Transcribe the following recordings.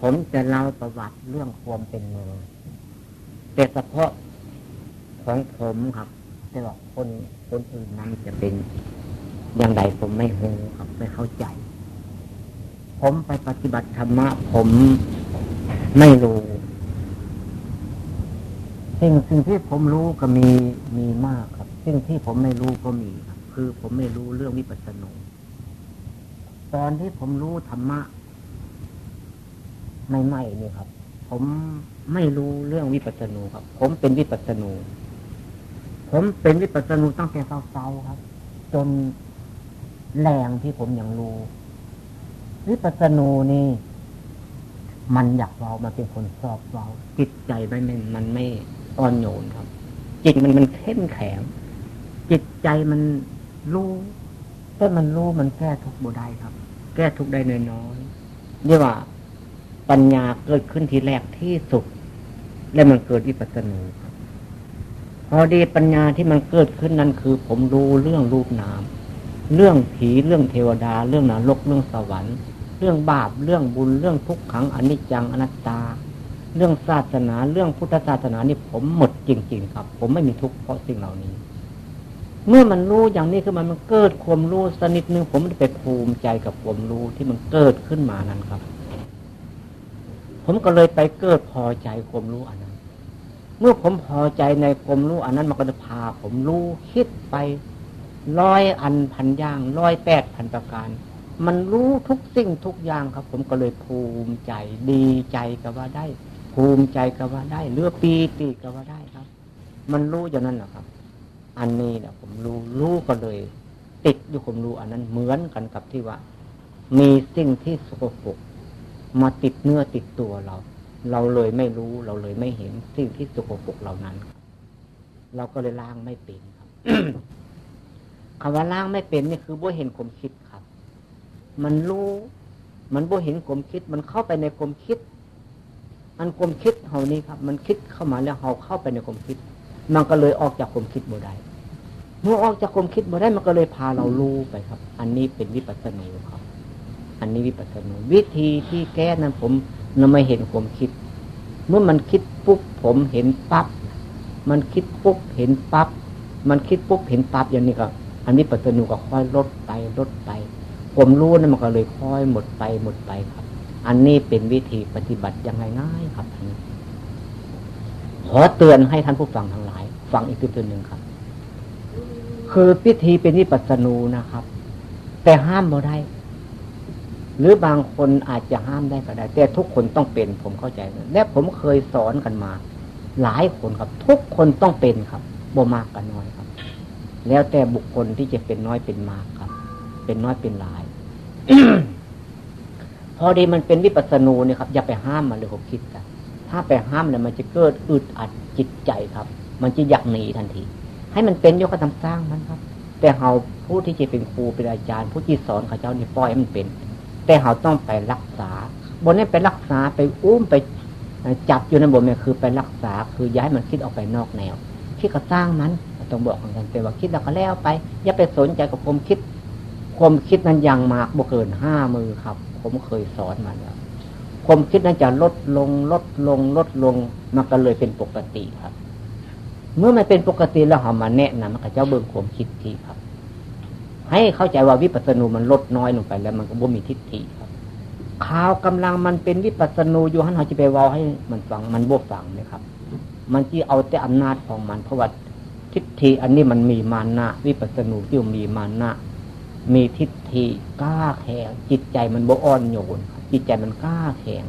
ผมจะเล่าประวัติเรื่องความเป็นมือแต่เฉพาะของผมครับแต่ว่าคนคนอื่นนั้นจะเป็นอย่างไรผมไม่รู้ครับ ไม่เข้าใจ ผมไปปฏิบัติธรรมะ ผมไม่รู้สิ่งสิ่งที่ผมรู้ก็มีมีมากครับสิ่งที่ผมไม่รู้ก็มีครับ คือผมไม่รู้เรื่องวิปัสสนาตอนที่ผมรู้ธรรมะ ไม่ไม่นี่ครับ ผมไม่รู้เรื่องวิปัสสนูครับ ผมเป็นวิปัสสนู ผมเป็นวิปัสสนูตั้งแต่เศร้าๆครับ จนแรงที่ผมยังรู้ วิปัสสนูนี่ มันอยากเรามันเป็นคนสอบเราจิตใจไม่มันไม่อ่อนโยนครับ จิตมันมันเข้มแข็งจิตใจมันรู้แต่มันรู้มันแก้ทุกบุได้ครับ แก้ทุกได้น้อยๆเรียกว่า ปัญญาเกิดขึ้นทีแรกที่สุด และมันเกิดวิปัสสนูพอดีปัญญาที่มันเกิดขึ้นนั้นคือ ผมรู้เรื่องรูปนาม เรื่องผีเรื่องเทวดา เรื่องนรกเรื่องสวรรค์ เรื่องบาปเรื่องบุญเรื่องทุกขังอนิจจังอนัตตา เรื่องศาสนาเรื่องพุทธศาสนานี่ผมหมดจริง ๆ ครับ ผมไม่มีทุกข์เพราะสิ่งเหล่านี้ เมื่อมันรู้อย่างนี้คือมันมันเกิดความรู้สนิดนึงผมไม่ได้ไปภูมิใจกับความรู้ที่มันเกิดขึ้นมานั้นครับ ผมก็เลยไปเกิดพอใจความรู้อันนั้น เมื่อผมพอใจในความรู้อันนั้นมันก็จะพาผมรู้คิดไปร้อยอันพันย่างร้อยแปดพันประการ มันรู้ทุกสิ่งทุกอย่างครับ ผมก็เลยภูมิใจดีใจก็ว่าได้ ภูมิใจก็ว่าได้เลือปีติก็ว่าได้ครับ มันรู้อย่างนั้นแหละครับ อันนี้เนี่ยผมรู้รู้ก็เลย ติดอยู่ผมรู้อันนั้นเหมือนกันกับที่ว่า มีสิ่งที่สกปรก มาติดเนื้อติดตัวเรา เราเลยไม่รู้เราเลยไม่เห็นสิ่งที่สกปรกเหล่านั้น เราก็เลยล้างไม่เป็นครับคำว่าล้างไม่เป็นนี่คือบ่เห็นความคิดครับ มันรู้ มันบ่เห็นความคิด มันเข้าไปในความคิดมันความคิดเฮานี้ครับ มันคิดเข้ามาแล้วเฮาเข้าไปในความคิด มันก็เลยออกจากความคิดบ่ได้เมื่อออกจากความคิดบ่ได้มันก็เลยพาเรารู้ไปครับ อันนี้เป็นวิปัสสนาครับ อันนี้วิปัสสนาวิธีที่แก้นั้นผมนไม่เห็นผมคิด เมื่อมันคิดปุ๊บผมเห็นปั๊บมันคิดปุ๊บเห็นปั๊บมันคิดปุ๊บเห็นปั๊บอย่างนี้ก็ อันนี้ปัสสนูก็ค่อยลดไปลดไป ผมรู้นั่นมันก็เลยค่อยหมดไปหมดไปครับ อันนี้เป็นวิธีปฏิบัติยังไงง่ายครับอันนี้ขอเตือนให้ท่านผู้ฟังทั้งหลาย ฟังอีกตัวหนึ่งครับ คือพิธีเป็นวิปัสสนูนะครับ แต่ห้ามบ่ได้ หรือบางคนอาจจะห้ามได้ก็ได้ แต่ทุกคนต้องเป็น ผมเข้าใจ และผมเคยสอนกันมา หลายคนครับ ทุกคนต้องเป็นครับบ่มากกันน้อยครับ แล้วแต่บุคคลที่จะเป็นน้อยเป็นมากครับ เป็นน้อยเป็นหลายพอดีมันเป็นวิปัสสนูเนี่ยครับอย่าไปห้ามมันเลยผมคิดกันถ้าไปห้ามเนี่ยมันจะเกิดอึดอัดจิตใจครับ มันจะอยากหนีทันที ให้มันเป็นโยกทำสร้างมันครับ แต่เราผู้ที่จะเป็นครูเป็นอาจารย์ ผู้ที่สอนข้าเจ้านี่ปล่อยให้มันเป็น แต่เขาต้องไปรักษาบนนี้ไปรักษาไปอุ้มไปจับอยู่ในบนนี้คือไปรักษาคือย้ายมันคิดออกไปนอกแนวคิดก็สร้างมันต้องบอกกันแต่ว่าคิดแล้วก็แล้วไป อย่าไปสนใจกับความคิด ความคิดนั้นยังมากบ่เกินห้ามือครับ ผมเคยสอนมาแล้วความคิดนั้นจะลดลง ลดลง ลดลงมันก็เลยเป็นปกติครับ เมื่อมันเป็นปกติแล้วเขามาแนะนำมันก็เจ้าเบิ่งความคิดทีครับ ให้เข้าใจว่าวิปัสสนูมันลดน้อยลงไปแล้วมันก็บ่มีทิฏฐิครับข่าวกำลังมันเป็นวิปัสสนูอยู่หันเขาจะไปวอให้มันฟังมันบวฟังนะครับ มันที่เอาแต่อำนาจของมันเพราะว่าทิฏฐิอันนี้มันมีมานะวิปัสสนูที่มีมานะมีทิฏฐิกล้าแข็งจิตใจมันโบอ่อนโยนจิตใจมันกล้าแข็ง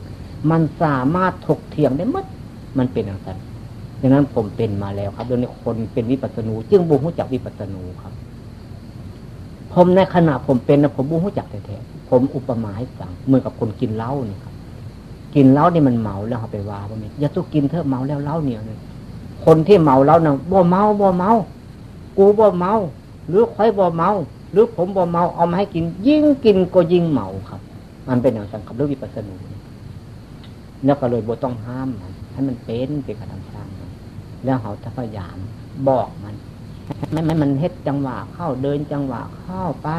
มันสามารถถกเถียงได้มดมันเป็นอย่างนั้นดังนั้นผมเป็นมาแล้วครับโดยคนเป็นวิปัสสนู จึงบูรู้จักวิปัสสนูครับ ผมในขณะผมเป็นนะผมบูรู้จักแท้ๆผมอุปมาให้ฟังเหมือนกับคนกินเหล้านี่ครับกินเหล้านี่มันเมาแล้วเขาไปว่าว่าอย่าตุกินเถอะเมาแล้วเหล้าเนี่ยเลยคนที่เมาเหล้านะบ่เมาบ่เมา กูบ่เมา หรือใครบ่เมา หรือผมบ่เมาเอามาให้กิน ยิ่งกินก็ยิ่งเมาครับ มันเป็นอย่างสังกับเรื่องวิปัสสนูแล้วก็เลยบ่ต้องห้ามมันให้มันเป็นเป็นการทำสร้างแล้วเขาจะพยายามบอกมัน ไม่ไม่มันเฮ็ดจังหวะเข้าเดินจังหวะเข้าไป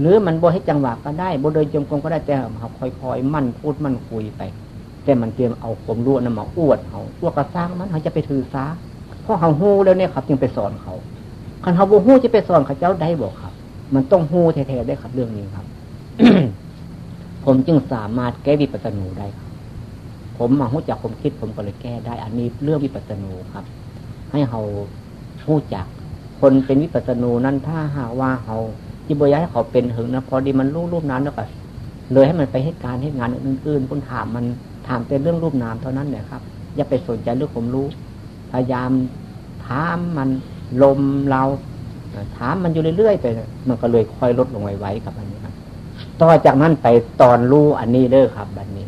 หรือมันบ่ให้จังหวะก็ได้บ่เดินจงกรมก็ได้แต่เขาค่อยๆ มั่นพูดมั่นคุยไป แต่มันเตรียมเอาผมรู้นั่นมาอวดเขาอวดกระซ้างมันเขาจะไปถือซาเพราะเขาหู้แล้วเนี่ยครับจึงไปสอนเขาคันเขาบ่หู้จะไปสอนเขาเจ้าได้บอกครับ มันต้องหู้แท้ๆได้ครับเรื่องนี้ครับ ผมจึงสามารถแก้วิปัสสนูได้ครับผมมาหู้จักผมคิดผมก็เลยแก้ได้ อันนี้เรื่องวิปัสสนูครับ ให้เขาหู้จัก คนเป็นวิปัสสนูนั้นถ้าหากว่าเขาที่บอยาให้เขาเป็นหึงนะพอดีมันรูปรูปน้ำแล้วก็เลยให้มันไปให้การให้งานอื่นๆคุณถามมันถามแต่เรื่องรูปน้ำเท่านั้นเนี่ยครับ อย่าไปสนใจเรื่องผมรู้ พยายามถามมันลมเราถามมันอยู่เรื่อยๆไป มันก็เลยค่อยลดลงไว้ๆกับอันนี้ครับต่อจากนั้นไปตอนรู้อันนี้เด้อครับบันนี้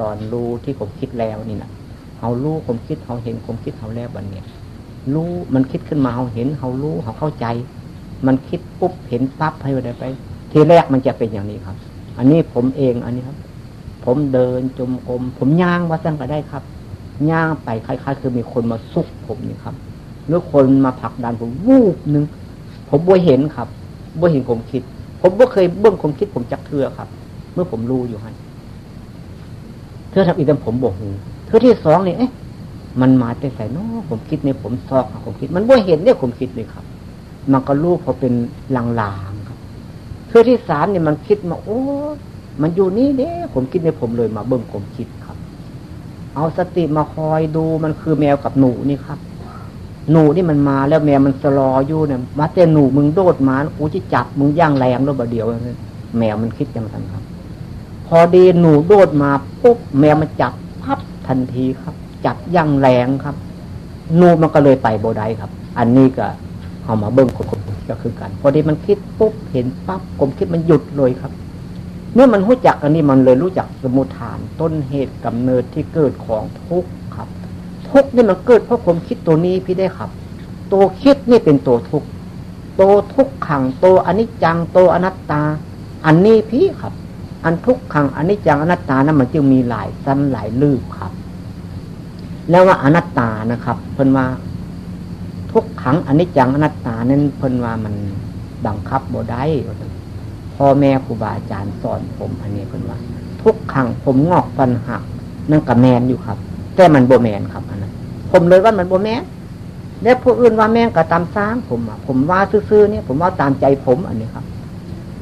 ตอนรู้ที่ผมคิดแล้วนี่นะเขารู้ผมคิดเขาเห็นผมคิดเขาแล้วบัดนนี้ รู้มันคิดขึ้นมาเขาเห็นเขารู้เขาเข้าใจ มันคิดปุ๊บเห็นปั๊บให้ไปไป ทีแรกมันจะเป็นอย่างนี้ครับ อันนี้ผมเองอันนี้ครับ ผมเดินจมกรมผมย่างว่าสั่งก็ได้ครับย่างไปคล้ายๆ คือมีคนมาซุกผมนี่ครับหรือคนมาผลักดันผมวูบหนึ่งผมบ่เห็นครับบ่เห็นผมคิด ผมบ่เคยเบื้องผมคิดผมจักเทือครับ เมื่อผมรู้อยู่ฮะเธอทำอีกแต่ผมบอกหูเธอที่สองนี่เอ๊ะ มันมาแต่ใส่นอผมคิดในผมซอกผมคิด มันบ่าเห็นเนี่ยผมคิดเลยครับ มันก็รู้พอเป็นลางๆครับเธอที่สามเนี่ยมันคิดมา โอ้มันอยู่นี่เนี่ยผมคิดในผมเลยมาเบิ่งผมคิดครับ เอาสติมาคอยดูมันคือแมวกับหนูนี่ครับ หนูนี่มันมาแล้วแมวมันสลออยู่เนี่ยมาแต่หนูมึงโดดมากูจะจับมึงย่างแรงแล้วบเดียวแมวมันคิดอย่างนั้นครับ พอดีหนูโดดมาปุ๊บแมวมันจับพับทันทีครับ จับย่างแรงครับ นูมันก็เลยไปโบได้ครับ อันนี้ก็เอามาเบิ้งคนก็คือกัน พอดีมันคิดปุ๊บเห็นปั๊บผมคิดมันหยุดเลยครับ เมื่อมันรู้จักอันนี้มันเลยรู้จักสมุทฐานต้นเหตุกำเนิดที่เกิดของทุกข์ครับทุกข์นี่มันเกิดเพราะความคิดตัวนี้พี่ได้ครับ ตัวคิดนี่เป็นตัวทุกข์ตัวทุกขังตัวอนิจจังตัวอนัตตา อันนี้พี่ครับ อันทุกขังอนิจจังอนัตตานั้นมันจึงมีหลายสั้นหลายลืบครับ แล้วว่าอนัตตานะครับ เพิ่นว่า ทุกขังอนิจจังอนัตตานั้นเพิ่นว่ามันบังคับบ่ได้พ่อแม่ครูบาอาจารย์สอนผมอันนี้เพิ่นว่า ทุกขังผมงอกฟันหักนั่นกับแมนอยู่ครับ แต่มันโบแมนครับอันนั้นผมเลยว่ามันโบแมนแล้วผู้อื่นว่าแม่งก็ตามสร้างผมอะผมว่าซื่อๆเนี่ยผมว่าตามใจผมอันนี้ครับ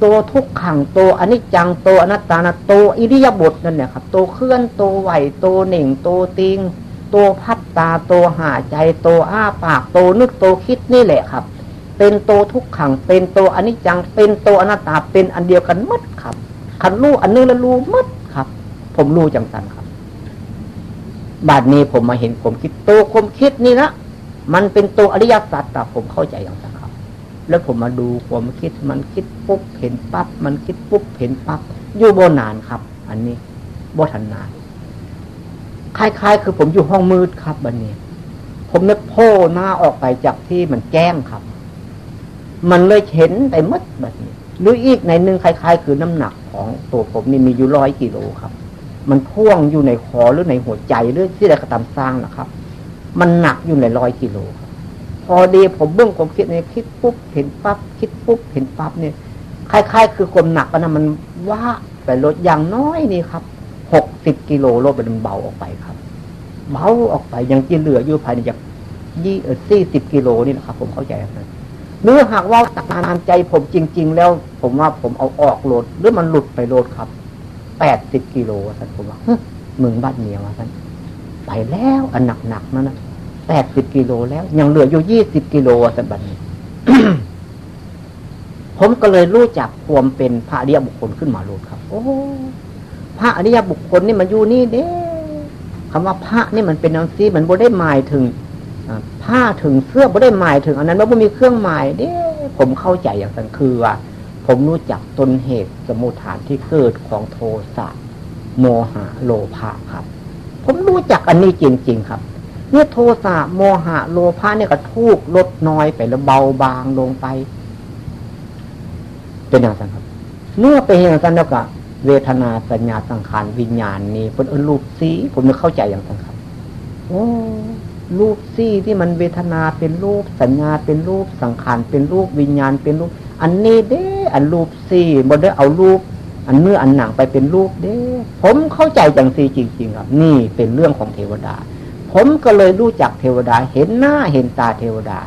ตัวทุกขังตัวอนิจจังตัวอนัตตานะตัวอิริยาบถนั่นเนี่ยครับตัวเคลื่อนตัวไหวตัวเหน่งตัวติง ตัวพัดตาตัวหาใจตัวอ้าปากตัวนึกตัวคิดนี่แหละครับ เป็นตัวทุกขัง เป็นตัวอนิจจัง เป็นตัวอนัตตาเป็นอันเดียวกันมัดครับคันรู้อันนึงแล้วรู้มัดครับ ผมรู้จังสันครับ บาดนี้ผมมาเห็นผมคิดตัวผมคิดนี่นะมันเป็นตัวอริยสัจแต่ผมเข้าใจอย่างนั้นครับ แล้วผมมาดูผมคิดมันคิดปุ๊บเห็นปั๊บมันคิดปุ๊บเห็นปั๊บอยู่โบนานครับ อันนี้โบทันนาน คล้ายๆ คือผมอยู่ห้องมืดครับบันนี้ ผมนึกโผล่หน้าออกไปจากที่มันแจ้งครับ มันเลยเห็นไปมดแบบนี้หรืออีกในหนึ่งคล้าย ๆ คือน้ำหนักของตัวผมนี่มีอยู่ร้อยกิโลครับ มันพ่วงอยู่ในคอหรือในหัวใจหรือที่ใดก็ตามสร้างนะครับ มันหนักอยู่ในร้อยกิโลครับพอดีผมเบื้องความคิดในคิดปุ๊บเห็นปั๊บคิดปุ๊บเห็นปั๊บเนี่ยคล้าย ๆ คือความหนักนะมันว่าไปลดอย่างน้อยนี่ครับ สิบกิโลลดไปมันเบาออกไปครับ เบาออกไปยังจีเหลืออยู่ภายในจากยี่สี่สิบกิโลนี่นะครับ ผมเข้าใจนะเนื้อหากว่าตามใจผมจริง ๆ แล้ว ผมว่าผมเอาออกโหลด หรือมันหลุดไปโหลดครับแปดสิบกิโลท่านผมว่ามึงบ้านเมียวท่านไปแล้วอันหนักหนักนั่นนะแปดสิบกิโลแล้ว ยังเหลืออยู่ยี่สิบกิโลท่านบันผมก็เลยรู้จักความเป็นพระอริยบุคคลขึ้นมาลูกครับ โอ้ พระอริยบุคคลนี่มันอยู่นี่เด้คำว่าพระนี่มันเป็นอังซีมันบ่ได้หมายถึงผ้าถึงเสื้อบ่ได้หมายถึง อันนั้นว่าบ่มีเครื่องหมายเด้ผมเข้าใจอย่างนั้นคือว่าผมรู้จักต้นเหตุสมุทฐานที่เกิดของโทสะโมหะโลภะครับ ผมรู้จักอันนี้จริง ๆ ครับเนี่ยโทสะโมหะโลภะเนี่ยก็ทุกลดน้อยไปแล้วเบาบางลงไป เป็นอย่างนั้นครับ เมื่อไปเห็นอย่างนั้นแล้วก็ เวทนาสัญญาสังขารวิญญาณนี้เป็นอรูปสีผมไม่เข้าใจอย่างนั้นครับโอ้รูปซี่ที่มันเวทนาเป็นรูปสัญญาเป็นรูปสังขารเป็นรูปวิญญาณเป็นรูป อันนี้เด้ อันรูปซี่บนได้เอารูป อันเนื้ออันหนังไปเป็นรูปเด้ ผมเข้าใจจังซีจริง ๆ ครับ นี่เป็นเรื่องของเทวดา ผมก็เลยรู้จักเทวดา เห็นหน้าเห็นตาเทวดา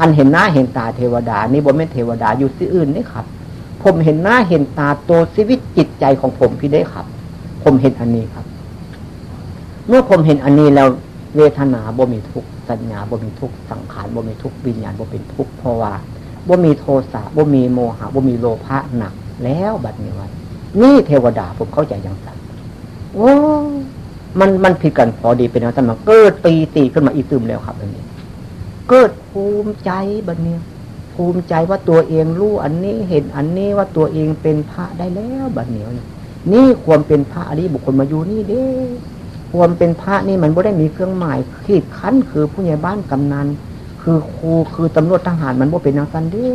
อันเห็นหน้าเห็นตาเทวดา นี่บนไม่เทวดาอยู่ที่อื่นนี่ครับ ผมเห็นหน้าเห็นตาตัวชีวิตจิตใจของผมพี่ได้ครับ ผมเห็นอันนี้ครับ เมื่อผมเห็นอันนี้แล้วเวทนาบ่มีทุกสัญญาบ่มีทุกสังขารบ่มีทุกวิญญาณบ่เป็นทุกเพราะว่าบ่มีโทสะบ่มีโมหะบ่มีโลภะหนัก แล้วบัดนี้ว่านี่เทวดาผมเข้าใจอย่างสั้นโอ้มันมันผิดกันพอดีเป็นอะไรมันเกิดปีตีขึ้นมาอีตึมแล้วครับอันนี้ เกิดภูมิใจบัดนี้ ภูมิใจว่าตัวเองรู้อันนี้เห็นอันนี้ว่าตัวเองเป็นพระได้แล้วบัดเนี้นี่ความเป็นพระอริบุคคลมาอยู่นี่เด้ความเป็นพระนี่มันไม่ได้มีเครื่องหมายขีดคั้นคือผู้ใหญ่บ้านกำนันคือครูคือตำรวจทหารมันบ่เป็นอย่างนั้นเด้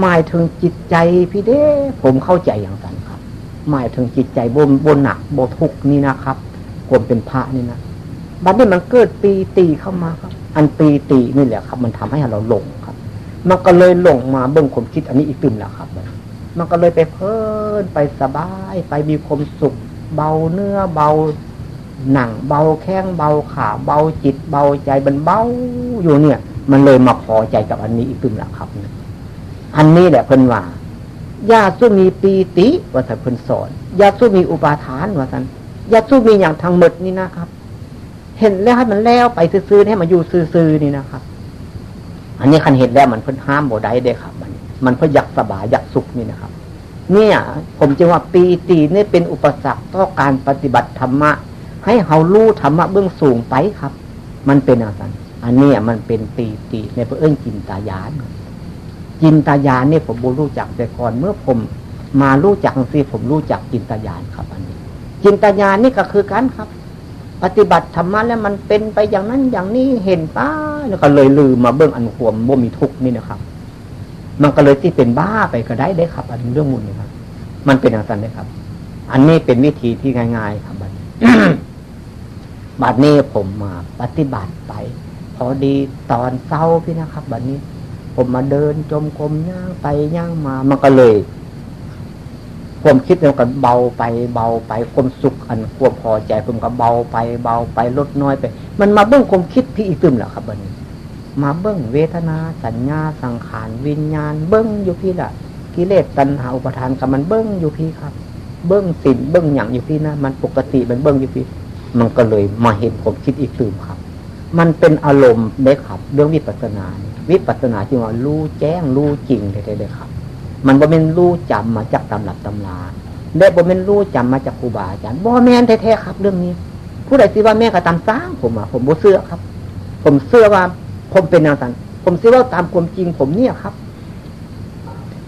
หมายถึงจิตใจพี่เด้ ผมเข้าใจอย่างนั้นครับ หมายถึงจิตใจบนบนหนักบทุกนี่นะครับผมเป็นพระนี่นะบัดนี้มันเกิดปีตีเข้ามาครับ อันปีตีนี่แหละครับ มันทำให้เราหลง มันก็เลยหลงมาเบื้องความคิดอันนี้อีกตึมแล้วครับ มันก็เลยไปเพลินไปสบาย ไปมีความสุข เบาเนื้อเบาหนังเบาแข้งเบาขาเบาจิตเบาใจมันเบาอยู่เนี่ย มันเลยมาพอใจกับอันนี้อีกตึมละครับอันนี้แหละเพิ่นว่าญาสู้มีปีติว่าท่านเพิ่นสอนญาสู้มีอุปาทานว่าท่านญาสู้มีอย่างทางหมดนี่นะครับ เห็นแล้วให้มันแล้วไปซื้อให้มันอยู่ซื้อๆนี่นะครับ อันนี้คันเห็นแล้วมันเพิ่นห้ามโบได้เด้ครับ มันมันเพื่ออยากสบายอยากสุขนี่นะครับ เนี่ย ผมจึงว่าปีตินี่เป็นอุปสรรคต่อการปฏิบัติธรรมะ ให้เฮารู้ธรรมะเบื้องสูงไปครับ มันเป็นอะไรอันนี้มันเป็นปีติในพระเอิญจินตายานจินตายานเนี่ยผมบูรู้จักแต่ก่อนเมื่อผมมารู้จักสิผมรู้จักจินตายานครับ อันนี้ จินตายานนี่ก็คือกันครับ ปฏิบัติธรรมะแล้วมันเป็นไปอย่างนั้นอย่างนี้เห็นป้าแล้วก็เลยลืมมาเบื้องอันขวมบ่มีทุกข์นี่นะครับ มันก็เลยที่เป็นบ้าไปก็ได้ได้ครับ อันเรื่องมุนนะครับ มันเป็นอย่างนั้นเลยครับ อันนี้เป็นวิธีที่ง่าย ๆ ครับบัดบัดนี้ผมมาปฏิบัติไป พอดีตอนเศร้าพี่นะครับแบบนี้ ผมมาเดินจมกรมย่างไปย่างมา มันก็เลย ความคิดเดียกันเบาไปเบาไปความสุขอันควบพอใจผมก็เบาไปเบาไปลดน้อยไป มันมาเบื้องความคิดพี่อีกตึมแหละครับบันนี้ มาเบื้องเวทนา สัญญาสังขารวิญญาณ เบื้องอยู่พี่ละกิเลสตัณหาอุปทานกับมันเบื้องอยู่พี่ครับ เบื้องสิ่งเบื้องอย่างอยู่พี่นะมันปกติมันเบื้องอยู่พี่ มันก็เลยมาเห็นผมคิดอีกตึมครับ มันเป็นอารมณ์เด็ครับ เรื่องวิปัสสนา วิปัสสนาจริงว่ารู้แจ้งรู้จริงแท้ๆเลยครับ มันบ่เป็นรู้จำมาจากตำรับตำราและบ่เป็นรู้จำมาจากครูบาอาจารย์บ่แม่นแท้ๆครับ เรื่องนี้ ผู้ใดสิว่าแม่ก็ตามสร้างผมอะผมบ่เสื้อครับ ผมเสื้อว่า ผมเป็นนางสันผมเสื้อว่าตามความจริงผมเนี่ยครับ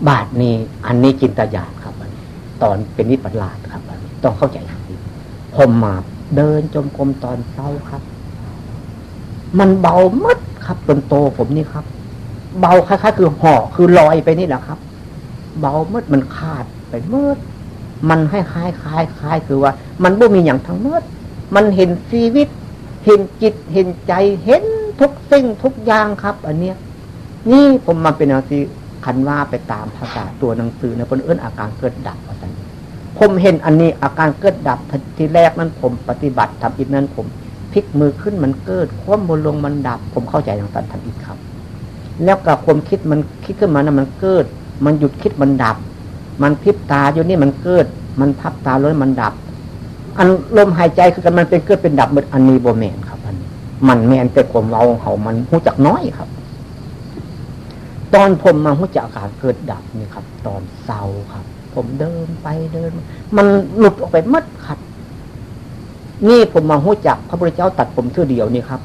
บาทนี้ อันนี้จินตญาณครับตอนเป็นนิพพานครับต้องเข้าใจอย่างนี้ผมมาเดินจมกรมตอนเช้าครับ มันเบามัดครับจนโตผมนี่ครับ เบาคล้ายๆคือห่อคือลอยไปนี่แหละครับ เบาเมัดมันขาดไปเมืดมันให้คล้ายคล้ายคล้ายคือว่า มันบ่มีอย่างทั้งเมืดมันเห็นชีวิต เห็นจิตเห็นใจเห็นทุกสิ่งทุกอย่างครับ อันเนี้ย นี่ผมมาเป็นอาชีคันว่าไปตามภาษาตัวหนังสือในคนเอื้นอาการเกิดดับอะไรผมเห็นอันนี้อาการเกิดดับทีแรกนั้นผมปฏิบัติทำอีกนั้นผมพลิกมือขึ้นมันเกิด ความบนลงมันดับ ผมเข้าใจอย่างตันทันอีกครับ แล้วกับความคิดมันคิดขึ้นมานะมันเกิด มันหยุดคิดมันดับ มันพิบตาอยู่นี่มันเกิด มันพับตาเลยมันดับ อันลมหายใจคือกันมันเป็นเกิดเป็นดับหมือนอันนี้โบแมนครับอันมันแมนแต่ความเราเขามันหูจักน้อยครับ ตอนผมมาหูจักอาการเกิดดับนี่ครับ ตอนเศร้าครับ ผมเดินไปเดิน มันหลุดออกไปมัดครับนี่ผมมาหู้จักพระพุทธเจ้าตัดผมเท่าเดียวนี่ครับ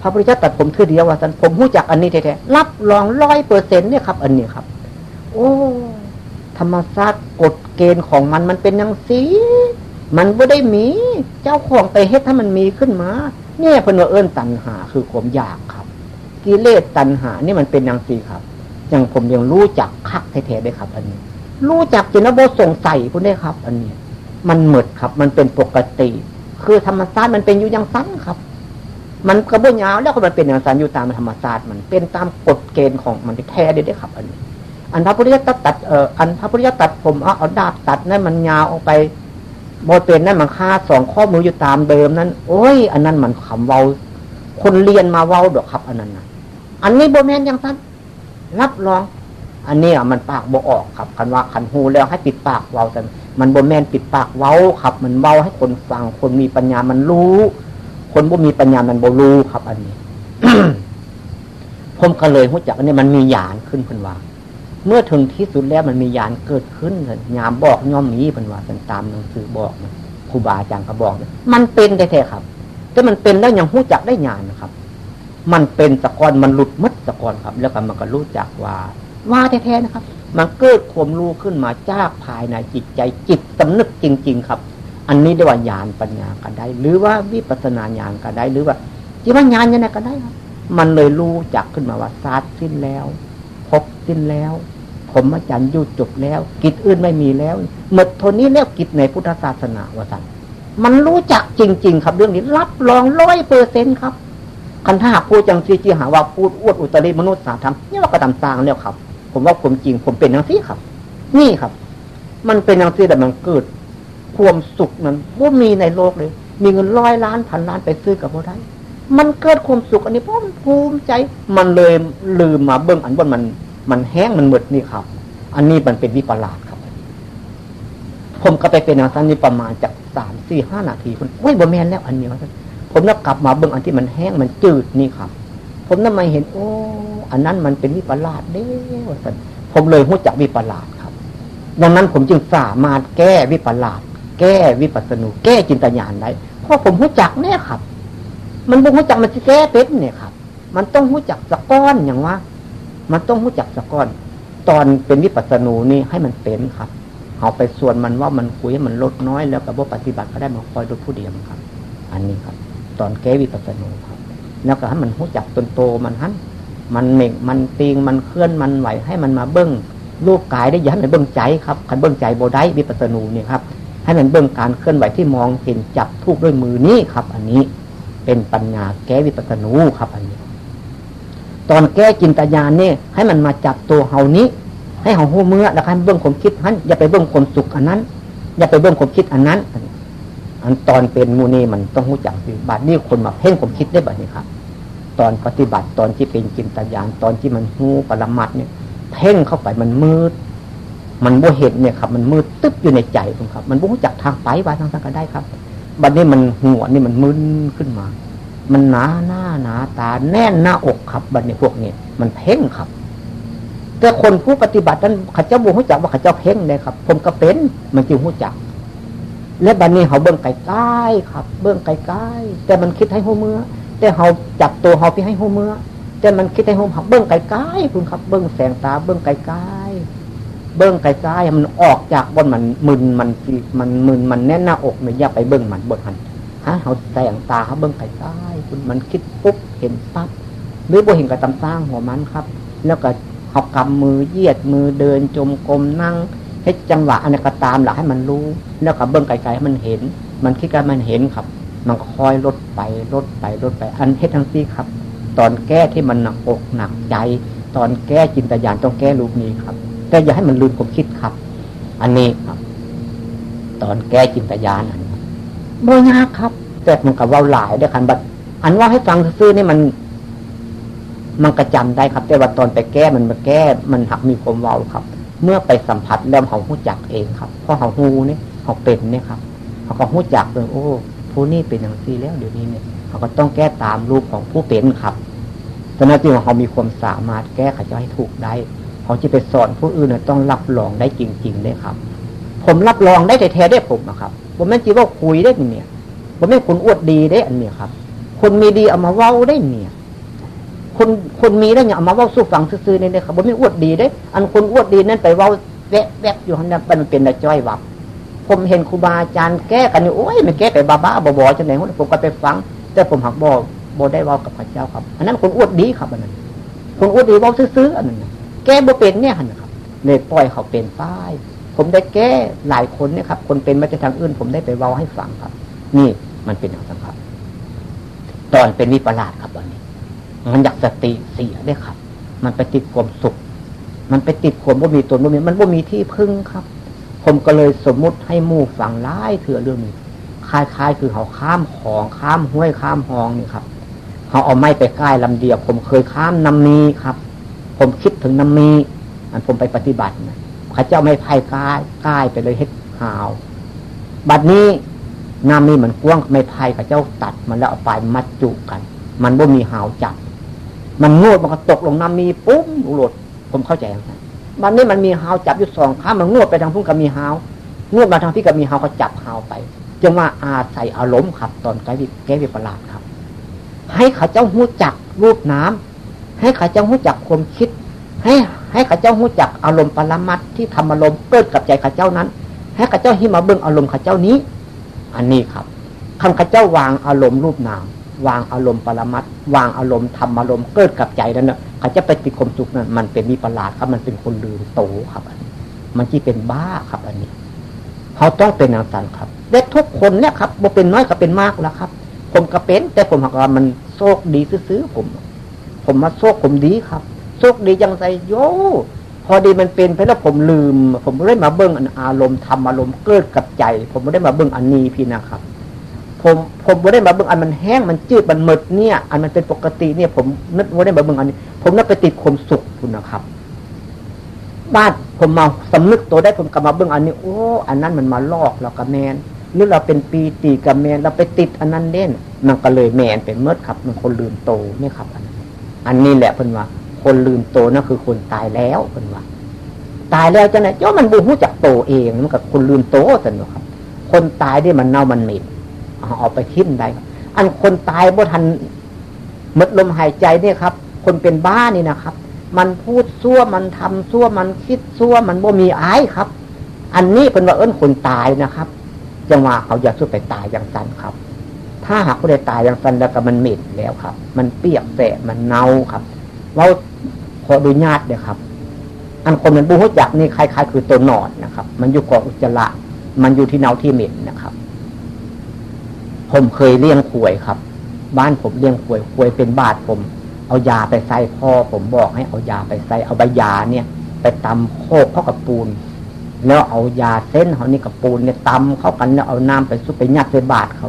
พระพุทธเจ้าตัดผมเท่าเดียวว่าสันผมหู้จักอันนี้แท้ๆรับรองร้อยเปอร์เซ็นต์เนี่ยครับ อันนี้ครับ โอ้ธรรมชาติกฎเกณฑ์ของมันมันเป็นยังสีมันไม่ได้มี เจ้าของไปเฮ็ดถ้ามันมีขึ้นมา เนี่ยพนเอิญตันหาคือความอยากครับ กิเลสตันหานี่มันเป็นยังสีครับ อย่างผมยังรู้จักคักแท้ๆได้ครับ อันนี้ รู้จักจินโบสงสัยพวกนี้ครับ อันนี้ มันหมดครับ มันเป็นปกติ คือธรรมชาติมันเป็นอยู่อย่างสั้นครับ มันกระบุญยาวแล้วก็มันเป็นอย่างสั้นอยู่ตามธรรมชาติมันเป็นตามกฎเกณฑ์ของมันแท้ได้ได้ครับ อันนี้ อันพระพุทธเจ้าตัดเอออันพระพุทธเจ้าตัดผมเอาเอาดาบตัดนั่นมันยาวออกไปโมเป็นนั่นมันค่าสองข้อมืออยู่ตามเดิมนั้น โอ้ย อันนั้นมันคำเว้า คนเรียนมาเว้าดอกครับ อันนั้นนะอันนี้โบแมนยังสั้นรับรอง อันนี้อะมันปากโบออกครับ คันว่าคันหูแล้วให้ปิดปากเว้าแต่มันโบแมนปิดปากเว้าครับ มันเว้าให้คนฟัง คนมีปัญญามันรู้ คนบ่มีปัญญามันโบรู้ครับ อันนี้ผมก็เลยหู้จักอันนี้มันมีหยานขึ้นเพิ่นว่า เมื่อถึงที่สุดแล้วมันมียานเกิดขึ้นเลยยามบอกย่อมมีเพิ่นว่าเป็นตามหนังสือบอกนะครูบาอาจารย์ก็บอกนะมันเป็นแท้ๆครับ แต่มันเป็นแล้วยังหู้จักได้ยานนะครับ มันเป็นสะกอนมันหลุดมัดสะกอนครับ แล้วก็มันก็รู้จักว่าว่าแท้ๆนะครับ มันเกิดความรู้ขึ้นมาจากภายในจิตใจจิตสำนึกจริง ๆ ครับ อันนี้เรียกว่าญาณปัญญาก็ได้ หรือว่าวิปัสสนาญาณก็ได้ หรือว่าจิตวิญญาณยังไงก็ได้ครับ มันเลยรู้จักขึ้นมาว่าศาสตร์สิ้นแล้วพบสิ้นแล้ว ผมอาจารย์ยุจบแล้ว กิจอื่นไม่มีแล้ว หมดทนนี้แล้วกิจในพุทธศาสนาว่าสันมันรู้จักจริง ๆ ครับเรื่องนี้ รับรองร้อยเปอร์เซ็นครับคันถ้าหากพูดจังซีจีหาว่าพูดอวดอุตริมนุษย์สาธรรมนี่ว่าก็ตามตางแล้วครับ ผมว่าผมจริง ผมเป็นอย่างนี้ครับ นี่ครับ มันเป็นอย่างนี้แต่มันเกิดความสุขนั้นว่ามีในโลกเลย มีเงินร้อยล้านพันล้านไปซื้อกับพอได้มันเกิดความสุขอันนี้เพราะมันภูมิใจ มันเลยลืมมาเบื้องอันบนมัน มันแห้งมันหมดนี่ครับ อันนี้มันเป็นวิปลาสครับ ผมก็ไปเป็นอย่างนั้นนี่ประมาณจากสามสี่ห้านาทีผมโอ้ยบ่แมนแล้วอันนี้ครับผมนักกลับมาเบื้องอันที่มันแห้งมันจืดนี่ครับ ผมนั่นมาเห็น โอ้อันนั้นมันเป็นวิปลาสเด้วสันผมเลยหู้จักวิปลาสครับ ดังนั้นผมจึงสามารถแก้วิปลาสแก้วิปัสสนูแก้จินตญาณได้เพราะผมหู้จักแน่ครับ มันบ่หู้จักมันจะแก้เป็นเนี่ยครับ มันต้องหู้จักสะก้อนอย่างว่า มันต้องหู้จักสะก้อน ตอนเป็นวิปัสสนูนี่ให้มันเป็นครับเอาไปส่วนมันว่ามันคุยมันลดน้อยแล้วกับว่าปฏิบัติก็ได้มาคอยดูผู้เดียวครับ อันนี้ครับ ตอนแก้วิปัสสนูครับ แล้วก็ให้มันหู้จักตนโตมันหันมันเม่งมันตีงมันเคลื่อนมันไหวให้มันมาเบิ้งรูปกายได้ยันในเบิ้องใจครับคันเบิ้องใจโบได้วิปัสสนูเนี่ยครับ ให้มันเบื้องการเคลื่อนไหวที่มองเห็นจับทุกด้วยมือนี้ครับ อันนี้เป็นปัญญาแก้วิปัสสนูครับ อันนี้ ตอนแก้จินตญาณเนี่ยให้มันมาจับตัวเฮานี้ ให้เฮาหูเมื่อแล้วให้เบื้องความคิดนั้นอย่าไปเบื้องความสุขอันนั้น อย่าไปเบื้องความคิดอันนั้น อันตอนเป็นมูนีมันต้องหูจักสิบาดนี้คนมาเพ่งความคิดได้แบบนี้ครับ ตอนปฏิบัติตอนที่เป็นจินตญาณตอนที่มันหูปรมัดเนี่ย เพ่งเข้าไปมันมืด มันบ่เห็นเนี่ยครับ มันมืดตึ๊บอยู่ในใจผมครับ มันบ่รู้จักทางไปว่าทางสังก็ได้ครับบัดนี้มันหัวนี่มันมึนขึ้นมา มันหนาหน้าหนาตาแน่นหน้าอกครับบัดนี้พวกนี้มันเพ่งครับ แต่คนผู้ปฏิบัตินั้นข้าเจ้าบ่รู้จักว่าข้าเจ้าเพ่งเลยครับ ผมก็เป็นมันจึงรู้จัก และบัดนี้เขาเบิ่งไกลๆครับ เบิ่งไกลๆแต่มันคิดให้หัวเมื่อ แต่เขาจับตัวเขาไปให้หัวเมื่อ แต่มันคิดให้หัวเบิ่งไกลๆคุณครับ เบิ่งแสงตาเบิ่งไกลๆเบิ้งไกลๆมันออกจากบนมันมึนมันมันมึนมันแน่นหน้าอกเนี่ยอย่าไปเบิ้งมันบนหัน ฮะเขาแสงตาเขาเบิ้งไกลๆคุณมันคิดปุ๊บเห็นปั๊บหรือบ่เห็นกับตำสร้างหัวมันครับ แล้วก็เขากำมือเยียดมือเดินจมกลมนั่งให้จังหวะอันนี้ก็ตามหลักให้มันรู้ แล้วก็เบิ้งไกลๆให้มันเห็น มันคิดกันมันเห็นครับ มันคอยลดไปลดไปลดไป อันเฮ็ดทั้งซี่ครับ ตอนแก้ที่มันหนักอกหนักใจ ตอนแก้จินตญาณต้องแก้รูปนี้ครับ แต่อย่าให้มันลืมความคิดครับ อันนี้ครับ ตอนแก้จินตญาณอัน บยากครับ แต่มันกับว่าหลายด้วยกันบัดอันว่าให้ฟังซื่อนี่มัน มันกระจำได้ครับ แต่ว่าตอนไปแก้มันมาแก้ มันหักมีความเว้าครับ เมื่อไปสัมผัสแล้วเขาหู้จักเองครับเพราะเขาหูนี่เขาเป็นเนี่ยครับเขาก็หู้จักเลยโอ้ผู้นี่เป็นอย่างซี่แล้วเดี๋ยวนี้เนี่ยเขาก็ต้องแก้ตามรูปของผู้เป็นครับฉะนั้นจึงเขามีความสามารถแก้ไขจะให้ถูกได้ เขาจะไปสอนผู้อื่นต้องรับรองได้จริงๆได้ครับ ผมรับรองได้แท้ๆได้ผมนะครับผมไม่จีว่าคุยได้เนี่ยผมไม่คุณอวดดีได้อันเนี้ยครับคนมีดีเอามาเว้าได้เนี่ยคนคนมีได้เนี่ยเอามาเว้าสู้ฟังซื่อๆเนี่ยครับผมไม่อวดดีได้ อันคนอวดดีนั่นไปเว้าแวะแวะอยู่หันนั้นมันเป็นแต่จ้อยวับผมเห็นครูบาอาจารย์แก้กันนี่โอ้ยมันแก้ไปบ้าๆบอๆจังไหนผมก็ไปฟัง แต่ผมหักบอบอได้เว้ากับพระเจ้าครับ อันนั้นคนอวดดีครับอันนั้นคนอวดดีเว้าซื่อๆอันนั้นแก้บ่เป็นเนี่ยหันะครับเลยปล่อยเขาเป็นป้าย ผมได้แก้หลายคนเนี่ยครับ คนเป็นมาจากทางอื่น ผมได้ไปเว้าให้ฟังครับ นี่มันเป็นอย่างนั้นครับตอนเป็นวิปลาสครับวันนี้ มันอยากสติเสียได้ครับ มันไปติดความสุข มันไปติดข่มว่ามีตนว่ามีมันว่ามีที่พึ่งครับ ผมก็เลยสมมุติให้มู่ฝังร้ายเถื่อเรื่องนี้คล้ายๆ คือเขาข้ามของข้ามห้วยข้ามหองนี่ครับเขาเอาไม้ไปใกล้ลำเดียว ผมเคยข้ามน้ำมีครับ ผมคิดถึงน้ำมีอันผมไปปฏิบัตินะ ข้าเจ้าไม่พ่ายกล้กล้ไปเลยเฮ็ดหาว บัดนี้น้ำมีมันกว้างไม่พ่ข้าเจ้าตัดมันแล้วเอาไปมัดจุกัน มันบ่มีหาวจับ มันงวดมันก็ตกลงน้ำมีปุ๊บหลุดผมเข้าใจอย่างนั้นบัดนี้มันมีหาวจับอยู่สองข้างมันงวดไปทางพุ่งกับมีหาวงวดมาทางที่กับมีหาวก็จับหาวไปจึงว่าอาศัยอารมณ์ครับ ตอนแก้วิแก้วิปลาสครับ ให้ข้าเจ้าหู้จักรูปน้ำให้ข้าเจ้าหู้จักความคิด ให้ ให้ข้าเจ้าหู้จักอารมณ์ปรมัตที่ทำอารมณ์เกิดกับใจข้าเจ้านั้น ให้ข้าเจ้าให้มาเบิ่งอารมณ์ข้าเจ้านี้ อันนี้ครับคำข้าเจ้าวางอารมณ์รูปนามวางอารมณ์ปรมัตวางอารมณ์ทำอารมณ์เกิดกับใจนั้นเนะข้าจะไปติดคมสุขนั้นมันเป็นมีประหลาดครับ มันเป็นคนลืมโตครับอันนี้มันที่เป็นบ้าครับ อันนี้เขาต้องเป็นอย่างนั้นครับเด็กทุกคนเนี่ยครับบ่เป็นน้อยก็เป็นมากแล้วครับ ผมก็เป็น แต่ผมหักว่ามันโชคดีซื้อผม ผมมาโชคผมดีครับ โชคดียังไงโยพอดีมันเป็นไปแล้วผมลืม ผมไม่ได้มาเบิ้งอันอารมณ์ทำอารมณ์เกิดกับใจ ผมไม่ได้มาเบิ้งอันนี้พี่นะครับ ผมผมไม่ได้มาเบิ้งอันมันแห้งมันจืดมันหมดเนี่ย อันมันเป็นปกติเนี่ย ผมนึกว่าได้มาเบิ้งอันนี้ ผมนึกไปติดความสุขคุณนะครับบ้านผมมาสำนึกตัวได้ผมกลับมาเบื้องอันนี้ โอ้ อันนั้นมันมาลอกเรากับแมนหรือเราเป็นปีตีกับแมนเราไปติดอันนั้นเล่นมันก็เลยแมนเป็นเมื่อครับ มันคนลืมโตนี่ครับอันอันนี้แหละเพิ่นว่า คนลืมโตนั่นคือคนตายแล้วเพิ่นว่า ตายแล้วจะไหนเจ้ามันบูรู้จักโตเองมันกับคนลืมโตสันครับ คนตายได้มันเน่ามันเหม็นเอาไปทิ้มได้อันคนตายบ่ทันมดลมหายใจเนี่ยครับ คนเป็นบ้านี่นะครับ มันพูดซั่วมันทำซั่วมันคิดซั่วมันบ่มีอายครับ อันนี้เป็นว่าเอิ้นคนตายนะครับจังหวะเขาอยากสู้ไปตายอย่างสันครับ ถ้าหากเขาได้ตายอย่างสันแล้วก็มันเหม็นแล้วครับ มันเปียกแสะมันเน่าครับ เราขอดูญาติเลยครับ อันคนมันบูฮุจักนี่คล้ายๆ คือตัวนอนนะครับ มันอยู่กองอุจจาระมันอยู่ที่เนาที่เหม็นนะครับ ผมเคยเลี้ยงขวยครับ บ้านผมเลี้ยงขวยขวยเป็นบาทผม เอายาไปใส่พ่อผมบอกให้เอายาไปใส่เอาใบยาเนี่ย ไปตำโคกเข้ากับปูน แล้วเอายาเส้นเขานี่กับปูนเนี่ยตำเข้ากันแล้วเอาน้ำไปซุปไปยัดใส่บาทเขา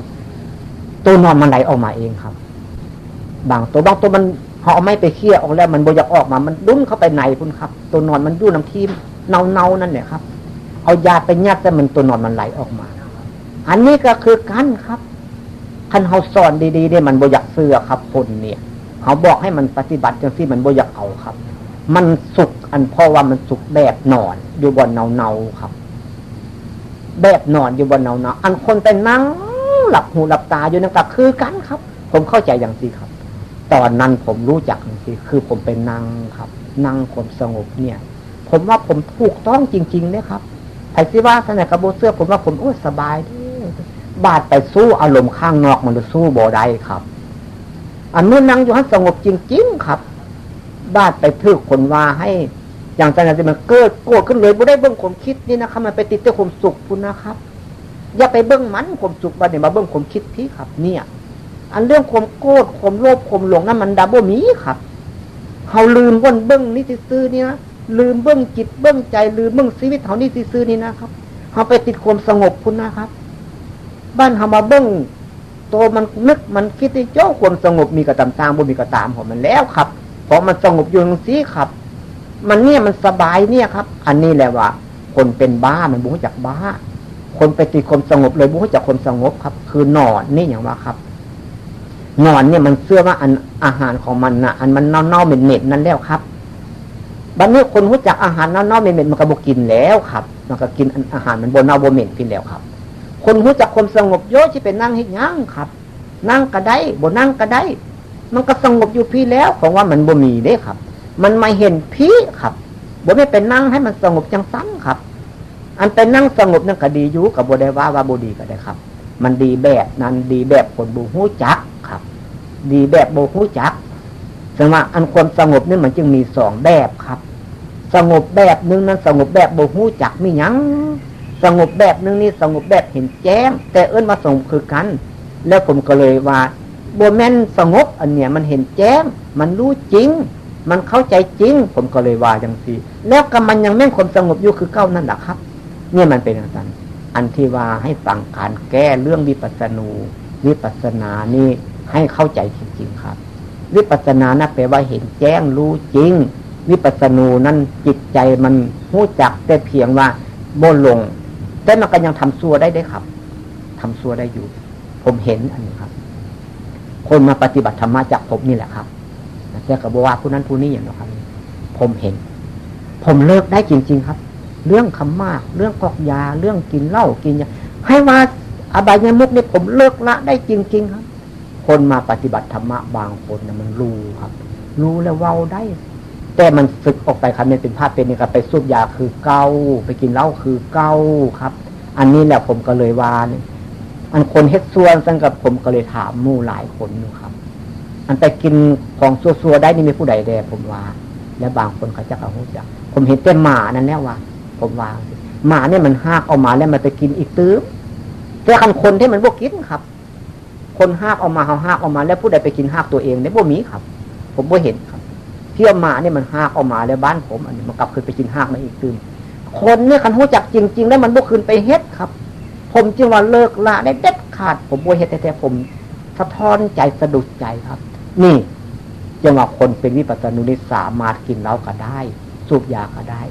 ตัวนอนมันไหลออกมาเองครับ บางตัวบางตัวมัน เขาเอาไม่ไปเคี่ยออกแล้วมันบอยากออกมา มันดุ้นเข้าไปในคุณครับ ตัวนอนมันยู่น้ำทีมเนาเนานั่นเนี่ยครับ เอายาไปยัดแต่มันตัวนอนมันไหลออกมา อันนี้ก็คือกันครับคันเขาสอนดีๆเนี่ยมันบอยากเสื้อครับคนเนี่ยเขาบอกให้มันปฏิบัติจังที่มันบอยากเอาครับ มันสุกอันเพราะว่ามันสุกแบบนอน อยู่บนเนาเนาครับ แบบนอนอยู่บนเนาเนาอันคนไปนั่งหลับหูหลับตาอยู่นั่นก็คือกันครับ ผมเข้าใจอย่างที่ครับ ตอนนั้นผมรู้จักอย่างคือผมไปนั่งครับ นั่งผมสงบเนี่ย ผมว่าผมถูกต้องจริงๆเนี่ยครับไผ่ซิว่าสนกระโบเสื้อผมว่าผมโอ้สบายดีบาดไปสู้อารมณ์ข้างนอกมันจะสู้บ่ได้ครับ อันนู้นนั่งอยู่ให้สงบจริงๆครับบ้านไปทึกคนว่าให้ อย่างใจนั้นมันเกิดโกรธขึ้นเลยบ่ได้เบิ้งความคิดนี่นะครับ มันไปติดแต่ความสุขคุณนะครับ อย่าไปเบิ้งมันความสุขบ้านเนี่ยมาเบิ้งความคิดพี่ครับ เนี่ย อันเรื่องความโกรธความโลภความหลงนั้นมันดับบ่มีครับเขาลืมวนเบิ้งนี่ซื้อนี่นะลืมเบิ้งจิตเบิ้งใจลืมเบิ้งชีวิตเขานี่ซื้อนี่นะครับเขาไปติดความสงบคุณนะครับ บ้านเขามาเบิ้งตัวมันนึกมันคิดที่เจ้าความสงบมีกระตามสร้างบุมีกระตามของมันแล้วครับเพราะมันสงบอยู่ตรงนี้ครับ มันเนี่ยมันสบายเนี่ยครับ อันนี้แหละว่า คนเป็นบ้ามันบุ้งจากบ้า คนไปติดความสงบเลยบุ้งจากความสงบครับ คือนอนนี่อย่างว่าครับ นอนเนี่ยมันเชื่อว่าอันอาหารของมันนะอันมันเน่าๆเหม็นๆนั่นแล้วครับบัดนี้คนรู้จักอาหารเน่าๆเหม็นๆมันก็บกินแล้วครับ มันก็กินอาหารมันบนเน่าบนเหม็นพี่แล้วครับ คนรู้จักความสงบโยที่เป็นนั่งให้ยั่งครับ นั่งก็ได้บ่นั่งก็ได้ มันก็สงบอยู่พี่แล้วของว่ามันบ่มีเด้ครับ มันไม่เห็นพี่ครับบ่ไม่เป็นนั่งให้มันสงบจังซ้ำครับ อันเป็นนั่งสงบนั่นก็ดีอยู่กับบ่ได้ว่าว่าบ่ดีก็ได้ครับ มันดีแบบนั้นดีแบบคนบูฮู้จักครับ ดีแบบบูฮู้จักสดงว่าอันความสงบนี่มันจึงมีสองแบบครับ สงบแบบนึงนั้นสงบแบบบูฮู้จักไมียังสงบแบบนึงนี่สงบแบบเห็นแจ้ง แต่เอิ้นมาสงบคือกัน แล้วผมก็เลยว่าโบแมนสงบอันเนี้ยมันเห็นแจ้ง มันรู้จริง มันเข้าใจจริง ผมก็เลยว่าอย่างสีแล้วก็มันยังแม่งความสงบอยู่คือเก้านั่นแหละครับ เนี่ยมันเป็นอย่างนั้น อันที่ว่าให้ฟังการแก้เรื่องวิปัสสนูวิปัสสนานี่ให้เข้าใจจริงๆครับ วิปัสสนานะแปลว่าเห็นแจ้งรู้จริง วิปัสสนูนั่นจิตใจมันรู้จักแต่เพียงว่าโบลง แต่มันก็ยังทำซัวได้ได้ครับทำซัวได้อยู่ ผมเห็นอันนี้ครับ คนมาปฏิบัติธรรมะจากผมนี่แหละครับแต่กับว่าผู้นั้นผู้นี้อย่างนี้ครับ ผมเห็น ผมเลิกได้จริง ๆ ครับ เรื่องคำมาก เรื่องกอกยา เรื่องกินเหล้ากินยาให้วาอบายมุกนี่ผมเลิกละได้จริง ๆ ครับ คนมาปฏิบัติธรรมะบางคนนะมันรู้ครับ รู้แล้วเว้าได้ แต่มันสึกออกไปครับเนี่ยเป็นภาพเป็นนี่ครับไปสูบยาคือเกาไปกินเหล้าคือเกาครับ อันนี้แหละผมก็เลยว่าเนี่ยอันคนเฮ็ดส่วนสังกับผมก็เลยถามมู่หลายคนนูครับ อันไปกินของซัวๆได้นี่มีผู้ใดแดผมว่า แล้วบางคนเขาจะเอาหูจัก ผมเห็นแต่หมานั่นแน่ว่า ผมว่าหมาเนี่ยมันหากเอามาแล้วมันไปกินอีกตื้อแต่คันคนที่มันพวกกินครับ คนหากเอามาเขาหากเอามา แล้วผู้ใดไปกินหากตัวเองได้พวกมีครับ ผมบ่เห็นครับเที่ยวหมาเนี่ยมันหากเอามาแล้วบ้านผมอันนี้มันกลับคืนไปกินหากมาอีกตื้อคนเนี่ยคันหูจักจริง ๆ แล้วมันบ่คืนไปเฮ็ดครับ ผมจึงว่าเลิกละได้เด็ดขาด ผมบ่เฮ็ดแต่ผมสะท้อนใจสะดุดใจครับ นี่จังว่าคนเป็นวิปัสสนุนิสามารถกินเหล้าก็ได้ สูบยาก็ได้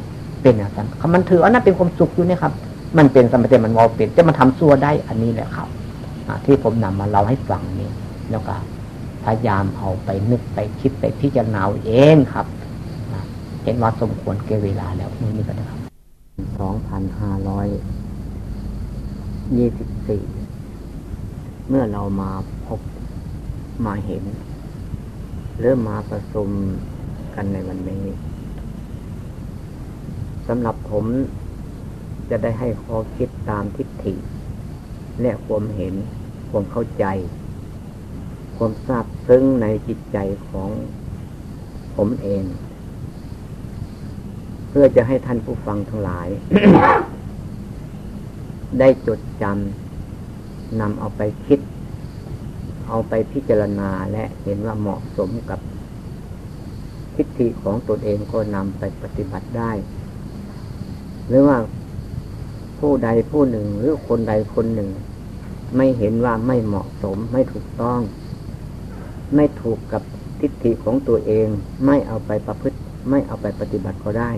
เป็นอย่างนั้นมันถืออันนั้นเป็นความสุขอยู่นี่ครับ มันเป็นสมติมันวอลเป็นจะมาทำซัวได้อันนี้แหละครับที่ผมนำมาเล่าให้ฟังนี่แล้วก็พยายามเอาไปนึกไปคิดไปพิจารณาเองครับเห็นว่าสมควรเก่เวลาแล้วนี่ก็นะครับสองพันห้าร้อยยี่สิบสี่เมื่อเรามาพบมาเห็น เริ่มมาประชุมกันในวันนี้ สำหรับผมจะได้ให้ข้อคิดตามทิฏฐิ และความเห็น ความเข้าใจ ความทราบซึ้งในจิตใจของผมเอง เพื่อจะให้ท่านผู้ฟังทั้งหลาย ได้จดจำนำเอาไปคิด เอาไปพิจารณาและเห็นว่าเหมาะสมกับทิฏฐิของตนเองก็นำไปปฏิบัติได้ หรือว่าผู้ใดผู้หนึ่ง หรือคนใดคนหนึ่ง ไม่เห็นว่าไม่เหมาะสมไม่ถูกต้อง ไม่ถูกกับทิฏฐิของตัวเอง ไม่เอาไปประพฤติ ไม่เอาไปปฏิบัติก็ได้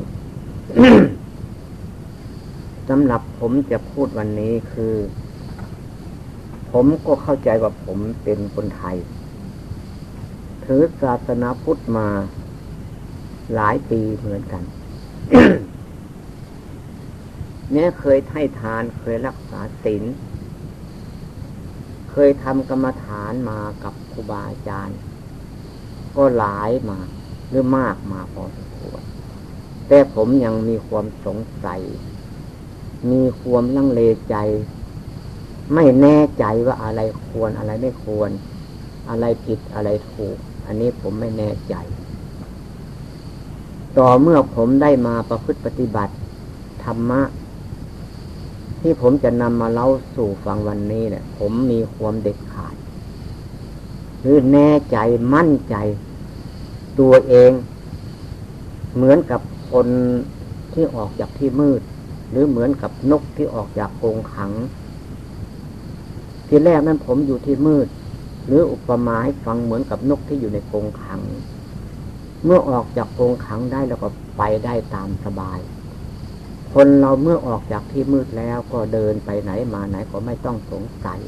สำหรับผมจะพูดวันนี้คือ ผมก็เข้าใจว่าผมเป็นคนไทย ถือศาสนาพุทธมาหลายปีเหมือนกัน เนี่ยเคยให้ทานเคยรักษาศีลเคยทำกรรมฐานมากับครูบาอาจารย์ ก็หลายมาหรือมากมาพอสมควรแต่ผมยังมีความสงสัย มีความลังเลใจ ไม่แน่ใจว่าอะไรควรอะไรไม่ควร อะไรผิดอะไรถูก อันนี้ผมไม่แน่ใจ ต่อเมื่อผมได้มาประพฤติปฏิบัติธรรมะ ที่ผมจะนำมาเล่าสู่ฟังวันนี้เนี่ย ผมมีความเด็ดขาด หรือแน่ใจมั่นใจ ตัวเอง เหมือนกับคนที่ออกจากที่มืด หรือเหมือนกับนกที่ออกจากกรงขัง ทีแรกนั้นผมอยู่ที่มืด หรืออุปมาให้ฟังเหมือนกับนกที่อยู่ในกรงขัง เมื่อออกจากกรงขังได้แล้วก็ไปได้ตามสบาย คนเราเมื่อออกจากที่มืดแล้วก็เดินไปไหนมาไหนก็ไม่ต้องสงสัย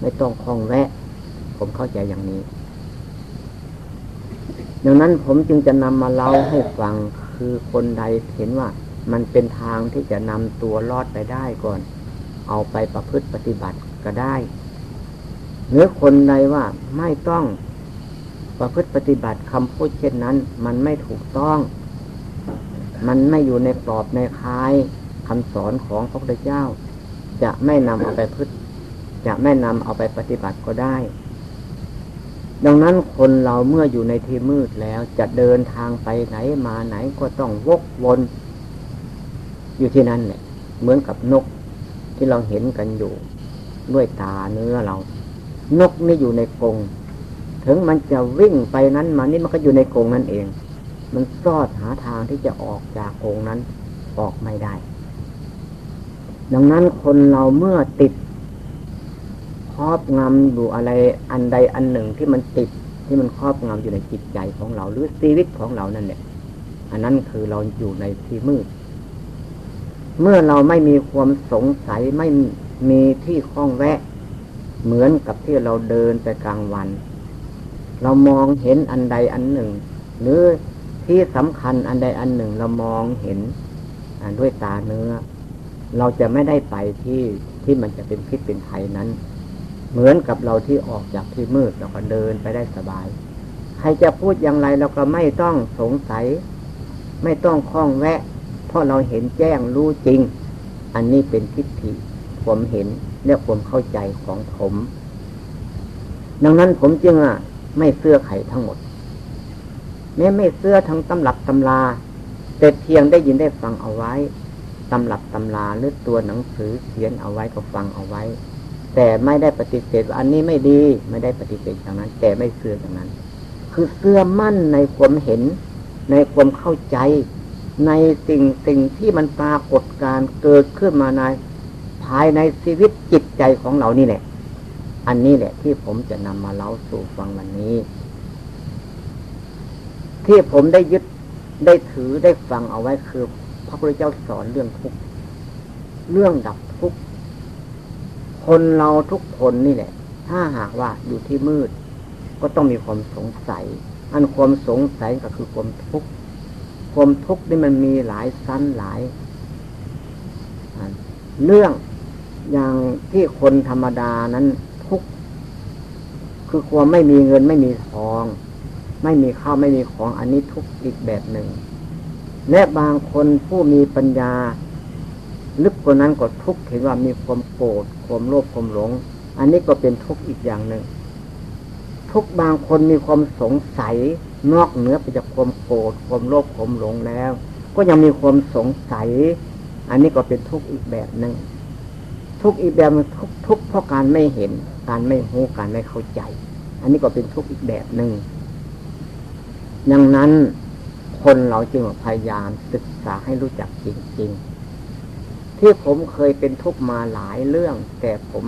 ไม่ต้องคล้องแวะ ผมเข้าใจอย่างนี้ ดังนั้นผมจึงจะนำมาเล่าให้ฟังคือคนใดเห็นว่ามันเป็นทางที่จะนำตัวรอดไปได้ก่อน เอาไปประพฤติปฏิบัติก็ได้หรือคนใดว่าไม่ต้องประพฤติปฏิบัติคำพูดเช่นนั้น มันไม่ถูกต้อง มันไม่อยู่ในปลอบในคายคำสอนของพระพุทธเจ้า จะไม่นำเอาไปพึ่จะไม่นำเอาไปปฏิบัติก็ได้ ดังนั้นคนเราเมื่ออยู่ในที่มืดแล้วจะเดินทางไปไหนมาไหนก็ต้องวกวน อยู่ที่นั่นแหละเหมือนกับนกที่เราเห็นกันอยู่ ด้วยตาเนื้อเรา นกนี่อยู่ในกรงถึงมันจะวิ่งไปนั้นมานี่มันก็อยู่ในกรงนั่นเอง มันซอดหาทางที่จะออกจากโงนั้นออกไม่ได้ ดังนั้นคนเราเมื่อติดครอบงำอยู่อะไรอันใดอันหนึ่งที่มันติดที่มันครอบงำอยู่ในจิตใจของเรา หรือชีวิตของเรานั่นแหละอันนั้นคือเราอยู่ในที่มืด เมื่อเราไม่มีความสงสัยไม่มีที่คล้องแวะ เหมือนกับที่เราเดินไปกลางวัน เรามองเห็นอันใดอันหนึ่ง หรือ ที่สำคัญอันใดอันหนึ่งเรามองเห็นด้วยตาเนื้อ เราจะไม่ได้ไปที่ที่มันจะเป็นพิษเป็นภัยนั้น เหมือนกับเราที่ออกจากที่มืดเราก็เดินไปได้สบาย ใครจะพูดอย่างไรเราก็ไม่ต้องสงสัย ไม่ต้องคล้องแวะ เพราะเราเห็นแจ้งรู้จริง อันนี้เป็นทิฏฐิผมเห็นและผมเข้าใจของผม ดังนั้นผมจึงอะไม่เสื้อไขทั้งหมด แม้ไม่เสื้อทั้งตำรับตำลา แต่เพียงได้ยินได้ฟังเอาไว้ตำรับตำลาหรือตัวหนังสือเขียนเอาไว้ก็ฟังเอาไว้ แต่ไม่ได้ปฏิเสธว่าอันนี้ไม่ดีไม่ได้ปฏิเสธอย่างนั้น แต่ไม่เสื่ออย่างนั้น คือเสื่อมั่นในความเห็น ในความเข้าใจ ในสิ่งสิ่งที่มันปรากฏการเกิดขึ้นมาในภายในชีวิตจิตใจของเรานี่แหละ อันนี้แหละที่ผมจะนำมาเล่าสู่ฟังวันนี้ ที่ผมได้ยึดได้ถือได้ฟังเอาไว้คือ พระพุทธเจ้าสอนเรื่องทุกเรื่องดับทุกคนเราทุกคนนี่แหละ ถ้าหากว่าอยู่ที่มืด ก็ต้องมีความสงสัย อันความสงสัยก็คือความทุกข์ความทุกข์นี่มันมีหลายสั้นหลายเรื่องอย่างที่คนธรรมดานั้นทุกข์คือความไม่มีเงินไม่มีทอง ไม่มีข้าวไม่มีของอันนี้ทุกอีกแบบหนึ่ง และบางคนผู้มีปัญญา ลึกกว่านั้นก็ทุกเห็นว่ามีความโกรธความโลภความหลง อันนี้ก็เป็นทุกข์อีกอย่างหนึ่ง ทุกบางคนมีความสงสัยนอกเหนือไปจากความโกรธความโลภความหลงแล้ว ก็ยังมีความสงสัย อันนี้ก็เป็นทุกข์อีกแบบหนึ่งทุกข์อีกแบบทุกทุกเพราะการไม่เห็น การไม่รู้การไม่เข้าใจ อันนี้ก็เป็นทุกข์อีกแบบหนึ่ง ดังนั้นคนเราจึงพยายามศึกษาให้รู้จักจริง ๆ ที่ผมเคยเป็นทุกมาหลายเรื่อง แต่ผม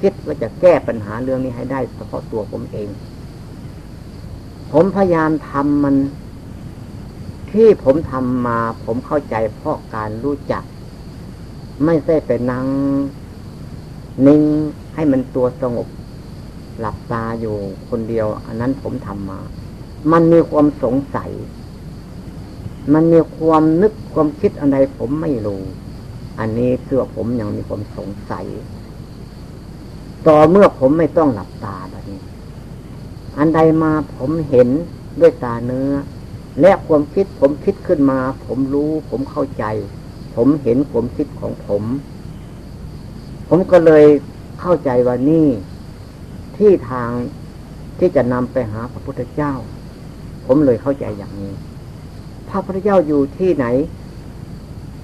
คิดว่าจะแก้ปัญหาเรื่องนี้ให้ได้เฉพาะตัวผมเอง ผมพยายามทำมัน ที่ผมทำมาผมเข้าใจเพราะการรู้จัก ไม่ใช่ไปนั่งนิ่งให้มันตัวสงบหลับตาอยู่คนเดียว อันนั้นผมทำมา มันมีความสงสัย มันมีความนึกความคิดอะไรผมไม่รู้ อันนี้เสื่อผมยังมีความสงสัย ต่อเมื่อผมไม่ต้องหลับตาแบบนี้ อันใดมาผมเห็นด้วยตาเนื้อ และความคิดผมคิดขึ้นมา ผมรู้ ผมเข้าใจ ผมเห็นความคิดของผม ผมก็เลยเข้าใจว่านี่ที่ทางที่จะนำไปหาพระพุทธเจ้า ผมเลยเข้าใจอย่างนี้ พระพุทธเจ้าอยู่ที่ไหน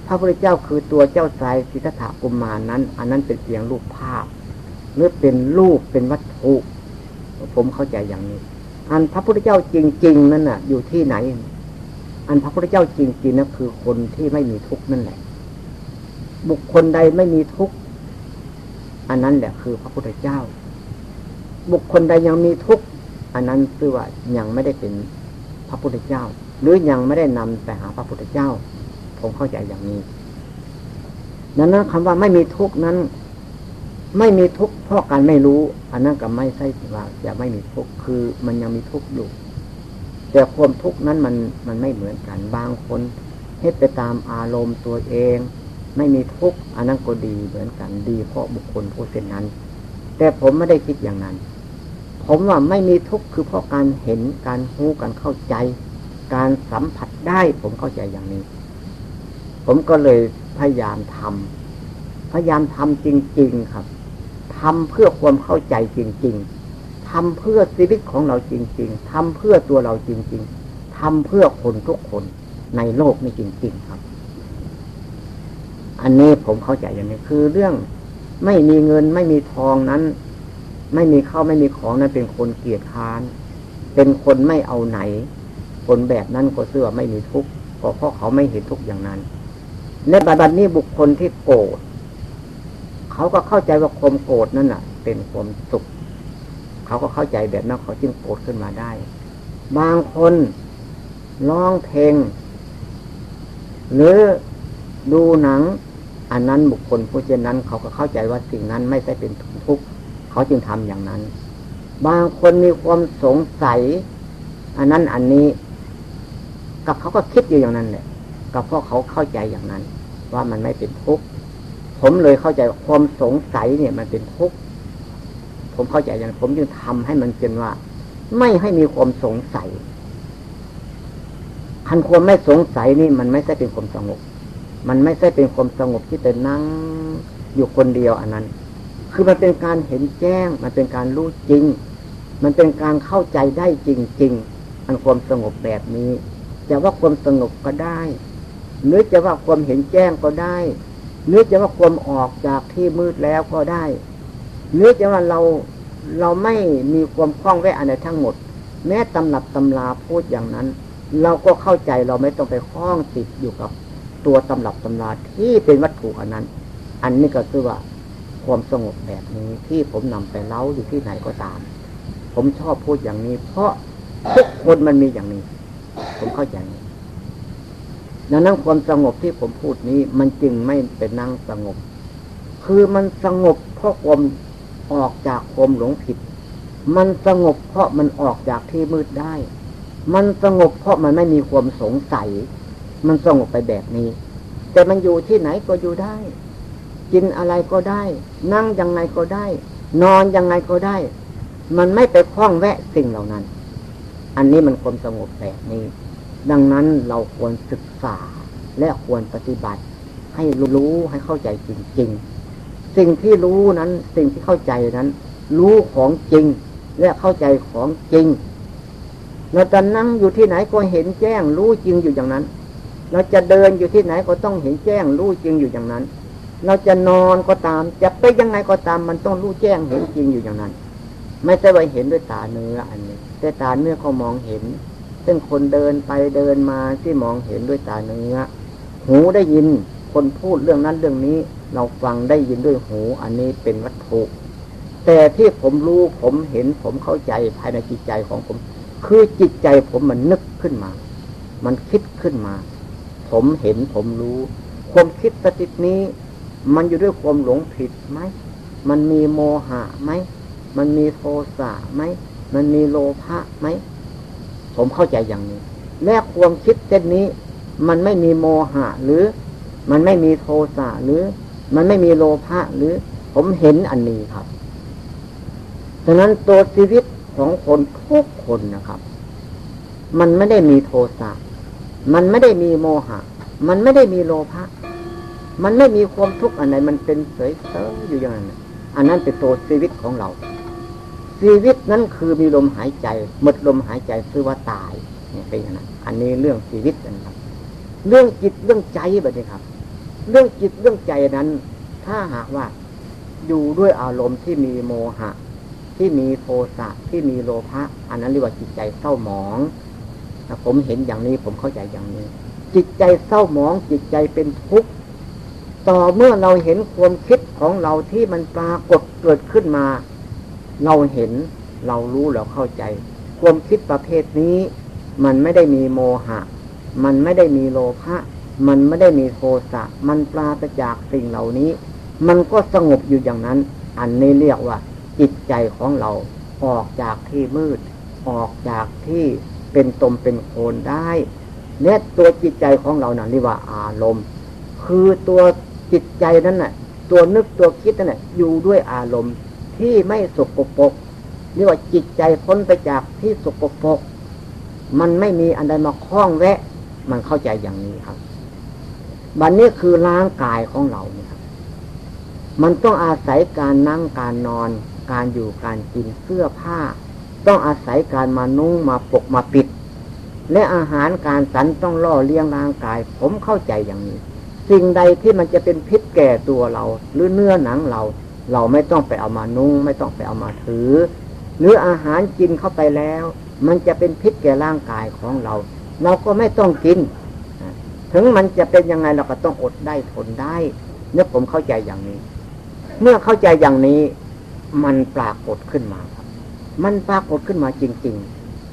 พระพุทธเจ้าคือตัวเจ้าชายสิทธัตถกุมารนั้น อันนั้นเป็นเพียงรูปภาพหรือเป็นรูปเป็นวัตถุ ผมเข้าใจอย่างนี้ อันพระพุทธเจ้าจริง ๆ นั่นน่ะ อยู่ที่ไหน อันพระพุทธเจ้าจริงๆนั่นคือคนที่ไม่มีทุกข์นั่นแหละ บุคคลใดไม่มีทุกข์อันนั้นแหละคือพระพุทธเจ้า บุคคลใดยังมีทุกข์อันนั้นคือว่ายังไม่ได้เป็น พระพุทธเจ้า หรือยังไม่ได้นำไปหาพระพุทธเจ้า ผมเข้าใจอย่างนี้ดังนั้นคำว่าไม่มีทุกนั้น ไม่มีทุกเพราะการไม่รู้ อันนั้นก็ไม่ใช่ว่าจะไม่มีทุกคือมันยังมีทุกอยู่ แต่ความทุกนั้นมันมันไม่เหมือนกันบางคนเฮ็ดไปตามอารมณ์ตัวเอง ไม่มีทุกอันนั้นก็ดีเหมือนกันดีเพราะบุคคลผู้เช่นนั้น แต่ผมไม่ได้คิดอย่างนั้น ผมว่าไม่มีทุกข์คือเพราะการเห็นการรู้การเข้าใจ การสัมผัสได้ผมเข้าใจอย่างนี้ ผมก็เลยพยายามทำพยายามทำจริง ๆ ครับทำเพื่อความเข้าใจจริง ๆทำเพื่อชีวิตของเราจริง ๆทำเพื่อตัวเราจริง ๆทำเพื่อคนทุกคนในโลกนี้จริง ๆ ครับ อันนี้ผมเข้าใจอย่างนี้คือเรื่องไม่มีเงินไม่มีทองนั้น ไม่มีข้าวไม่มีของนั้นเป็นคนเกียจค้าน เป็นคนไม่เอาไหนคลแบบนั้นก็เสื่อไม่มีทุกข์เพราะเขาไม่เห็นทุกข์อย่างนั้น ในบัดนี้บุคคลที่โกรธเขาก็เข้าใจว่าความโกรธนั่นน่ะ เป็นความสุข เขาก็เข้าใจแบบนั้นเขาจึงโกรธขึ้นมาได้ บางคนร้องเพลง หรือดูหนัง อันนั้นบุคคลผู้เช่นนั้น เขาก็เข้าใจว่าสิ่งนั้นไม่ใช่เป็นทุกข์ เขาจึงทำอย่างนั้น บางคนมีความสงสัย อันนั้นอันนี้ กับเขาก็คิดอยู่อย่างนั้นแหละก็เพราะเขาเข้าใจอย่างนั้น ว่ามันไม่เป็นทุกข์ผมเลยเข้าใจความสงสัยเนี่ยมันเป็นทุกข์ผมเข้าใจอย่างผมจึงทำให้มันเป็นว่า ไม่ให้มีความสงสัยคันความไม่สงสัยนี่มันไม่ใช่เป็นความสงบ มันไม่ใช่เป็นความสงบที่แต่นั่งอยู่คนเดียวอันนั้น คือมันเป็นการเห็นแจ้ง มันเป็นการรู้จริง มันเป็นการเข้าใจได้จริง ๆ อันความสงบแบบนี้ จะว่าความสงบก็ได้ หรือจะว่าความเห็นแจ้งก็ได้ หรือจะว่าความออกจากที่มืดแล้วก็ได้ หรือจะว่าเราเราไม่มีความคล้องแวะอะไรทั้งหมด แม้ตำหนับตำลาพูดอย่างนั้น เราก็เข้าใจเราไม่ต้องไปคล้องติดอยู่กับตัวตำหรับตำราที่เป็นวัตถุอันนั้น อันนี้ก็คือว่า ความสงบแบบนี้ที่ผมนำไปเล่าอยู่ที่ไหนก็ตาม ผมชอบพูดอย่างนี้ เพราะทุกคนมันมีอย่างนี้ ผมเข้าใจดังนั้นความสงบที่ผมพูดนี้ มันจึงไม่เป็นนั่งสงบ คือมันสงบเพราะความออกจากความหลงผิด มันสงบเพราะมันออกจากที่มืดได้ มันสงบเพราะมันไม่มีความสงสัย มันสงบไปแบบนี้ แต่มันอยู่ที่ไหนก็อยู่ได้ กินอะไรก็ได้ นั่งยังไงก็ได้ นอนยังไงก็ได้ มันไม่ไปคล้องแวะสิ่งเหล่านั้น อันนี้มันความสงบแบบนี้ ดังนั้นเราควรศึกษาและควรปฏิบัติ ให้รู้ให้เข้าใจจริง ๆ สิ่งที่รู้นั้น สิ่งที่เข้าใจนั้น รู้ของจริง และเข้าใจของจริงเราจะนั่งอยู่ที่ไหนก็เห็นแจ้งรู้จริงอยู่อย่างนั้น เราจะเดินอยู่ที่ไหนก็ต้องเห็นแจ้งรู้จริงอยู่อย่างนั้น เราจะนอนก็ตาม จะไปยังไงก็ตามมันต้องรู้แจ้งเห็นจริงอยู่อย่างนั้น ไม่ใช่ว่าเห็นด้วยตาเนื้ออันนี้ แต่ตาเนื้อเขามองเห็น ซึ่งคนเดินไปเดินมาที่มองเห็นด้วยตาเนื้อ หูได้ยินคนพูดเรื่องนั้นเรื่องนี้ เราฟังได้ยินด้วยหู อันนี้เป็นวัตถุแต่ที่ผมรู้ผมเห็นผมเข้าใจภายในจิตใจของผม คือจิตใจผมมันนึกขึ้นมา มันคิดขึ้นมา ผมเห็นผมรู้ ความคิดสตินี้ มันอยู่ด้วยความหลงผิดไหม มันมีโมหะไหม มันมีโทสะไหม มันมีโลภะไหม ผมเข้าใจอย่างนี้ และความคิดเช่นนี้ มันไม่มีโมหะหรือ มันไม่มีโทสะหรือ มันไม่มีโลภะหรือ ผมเห็นอันนี้ครับฉะนั้นตัวชีวิตของคนทุกคนนะครับ มันไม่ได้มีโทสะ มันไม่ได้มีโมหะ มันไม่ได้มีโลภะ มันไม่มีความทุกข์อันไหนมันเป็นเฉยๆอยู่อย่างนั้นอันนั้นเป็นตัวชีวิตของเรา ชีวิตนั้นคือมีลมหายใจหมดลมหายใจคือว่าตายเนี่ยเป็นอย่างนั้นอันนี้เรื่องชีวิตนะครับ เรื่องจิตเรื่องใจแบบนี้ครับ เรื่องจิตเรื่องใจนั้น ถ้าหากว่าอยู่ด้วยอารมณ์ที่มีโมหะ ที่มีโทสะที่มีโลภะอันนั้นเรียกว่าจิตใจเศร้าหมองผมเห็นอย่างนี้ผมเข้าใจอย่างนี้ จิตใจเศร้าหมองจิตใจเป็นทุกข์ ต่อเมื่อเราเห็นความคิดของเราที่มันปรากฏเกิดขึ้นมา เราเห็นเรารู้เราเข้าใจ ความคิดประเภทนี้ มันไม่ได้มีโมหะ มันไม่ได้มีโลภะมันไม่ได้มีโทสะมันปราศจากสิ่งเหล่านี้ มันก็สงบอยู่อย่างนั้น อันนี้เรียกว่า จิตใจของเราออกจากที่มืด ออกจากที่เป็นตมเป็นโคนได้เนี่ยตัวจิตใจของเรานะ่ะเรียกว่าอารมณ์ คือตัว จิตใจนั้นน่ะ ตัวนึกตัวคิดนั่นแหละอยู่ด้วยอารมณ์ที่ไม่สกปรกเรียกว่าจิตใจพ้นไปจากที่สกปรกมันไม่มีอันใดมาคล้องแวะ มันเข้าใจอย่างนี้ครับบันนี้คือร่างกายของเราเนี่ยครับ มันต้องอาศัยการนั่งการนอน การอยู่การกินเสื้อผ้า ต้องอาศัยการมานุ่งมาปกมาปิด และอาหารการสันต้องล่อเลี้ยงร่างกาย ผมเข้าใจอย่างนี้ สิ่งใดที่มันจะเป็นพิษแก่ตัวเรา หรือเนื้อหนังเรา เราไม่ต้องไปเอามานุ่ง ไม่ต้องไปเอามาถือ หรืออาหารกินเข้าไปแล้ว มันจะเป็นพิษแก่ร่างกายของเรา เราก็ไม่ต้องกิน ถึงมันจะเป็นยังไงเราก็ต้องอดได้ทนได้เนี่ยผมเข้าใจอย่างนี้ เมื่อเข้าใจอย่างนี้มันปรากฏขึ้นมาครับ มันปรากฏขึ้นมาจริง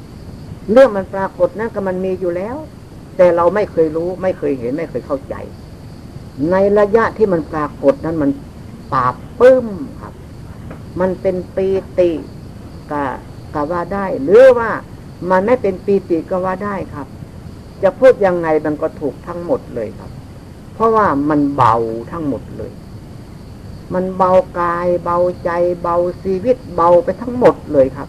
ๆ เรื่องมันปรากฏนั่นก็มันมีอยู่แล้ว แต่เราไม่เคยรู้ ไม่เคยเห็น ไม่เคยเข้าใจ ในระยะที่มันปรากฏนั้นมันปราบปื้มครับ มันเป็นปีติกะกะว่าได้ หรือว่ามันไม่เป็นปีติก็ว่าได้ครับ จะพูดยังไงมันก็ถูกทั้งหมดเลยครับ เพราะว่ามันเบาทั้งหมดเลย มันเบากาย เบาใจ เบาชีวิตเบาไปทั้งหมดเลยครับ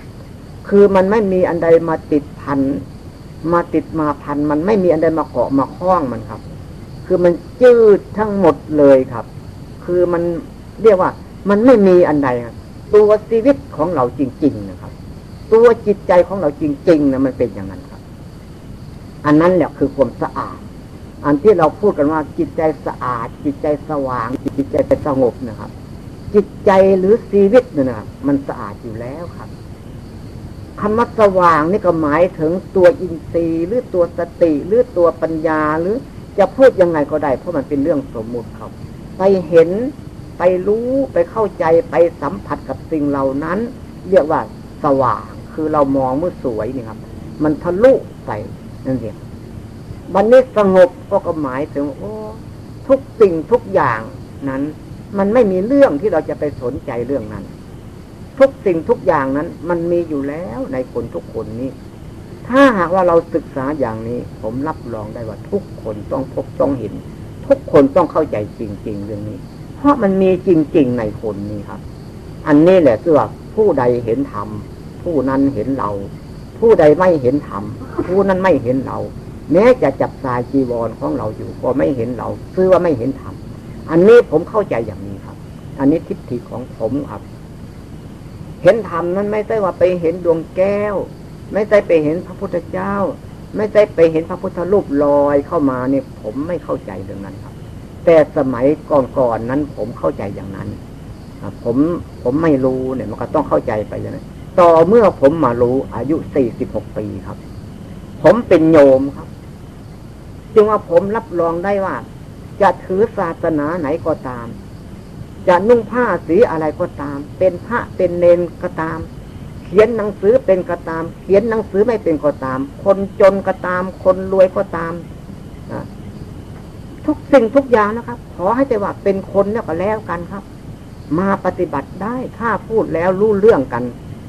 คือมันไม่มีอันใดมาติดพันมาติดมาพัน มันไม่มีอันใดมาเกาะมาคล้องมันครับ คือมันจืดทั้งหมดเลยครับ คือมันเรียกว่ามันไม่มีอันใดครับตัวชีวิตของเราจริง ๆนะครับ ตัวจิตใจของเราจริงๆนะมันเป็นอย่างนั้นครับ อันนั้นแหละคือความสะอาด อันที่เราพูดกันว่าจิตใจสะอาด จิตใจสว่าง จิตใจเป็นสงบนะครับ จิตใจหรือชีวิตเนี่ยนะครับมันสะอาดอยู่แล้วครับคำว่าสว่างนี่ก็หมายถึงตัวอินทรีย์หรือตัวสติหรือตัวปัญญาหรือ จะพูดยังไงก็ได้ เพราะมันเป็นเรื่องสมมุติครับไปเห็นไปรู้ไปเข้าใจไปสัมผัสกับสิ่งเหล่านั้น เรียกว่าสว่างคือเรามองเมื่อสวยนี่ครับ มันทะลุไปนั่นเองวันนี้สงบก็ก็หมายถึงโอ้ทุกสิ่งทุกอย่างนั้น มันไม่มีเรื่องที่เราจะไปสนใจเรื่องนั้น ทุกสิ่งทุกอย่างนั้น มันมีอยู่แล้วในคนทุกคนนี้ ถ้าหากว่าเราศึกษาอย่างนี้ ผมรับรองได้ว่าทุกคนต้องพบต้องเห็น ทุกคนต้องเข้าใจจริง ๆ เรื่องนี้ เพราะมันมีจริง ๆ ในคนนี้ครับ อันนี้แหละคือว่าผู้ใดเห็นธรรมผู้นั้นเห็นเรา ผู้ใดไม่เห็นธรรมผู้นั้นไม่เห็นเรา แม้จะจับสายจีวรของเราอยู่ ก็ไม่เห็นเราคือว่าไม่เห็นธรรมอันนี้ผมเข้าใจอย่างนี้ครับ อันนี้ทิฏฐิของผมครับ เห็นธรรมนั้นไม่ใช่ว่าไปเห็นดวงแก้ว ไม่ใช่ไปเห็นพระพุทธเจ้า ไม่ใช่ไปเห็นพระพุทธรูปลอยเข้ามาเนี่ยผมไม่เข้าใจเรื่องนั้นครับ แต่สมัยก่อนๆนนั้นผมเข้าใจอย่างนั้นผมผมไม่รู้เนี่ยมันก็ต้องเข้าใจไปอย่างนั้นต่อเมื่อผมมารู้อายุสี่สิบหกปีครับ ผมเป็นโยมครับ จึงว่าผมรับรองได้ว่า จะถือศาสนาไหนก็ตาม จะนุ่งผ้าสีอะไรก็ตาม เป็นพระเป็นเนนก็ตาม เขียนหนังสือเป็นก็ตาม เขียนหนังสือไม่เป็นก็ตาม คนจนก็ตาม คนรวยก็ตามทุกสิ่งทุกอย่างนะครับ ขอให้แต่ว่าเป็นคนแล้วก็แล้วกันครับ มาปฏิบัติได้ถ้าพูดแล้วรู้เรื่องกัน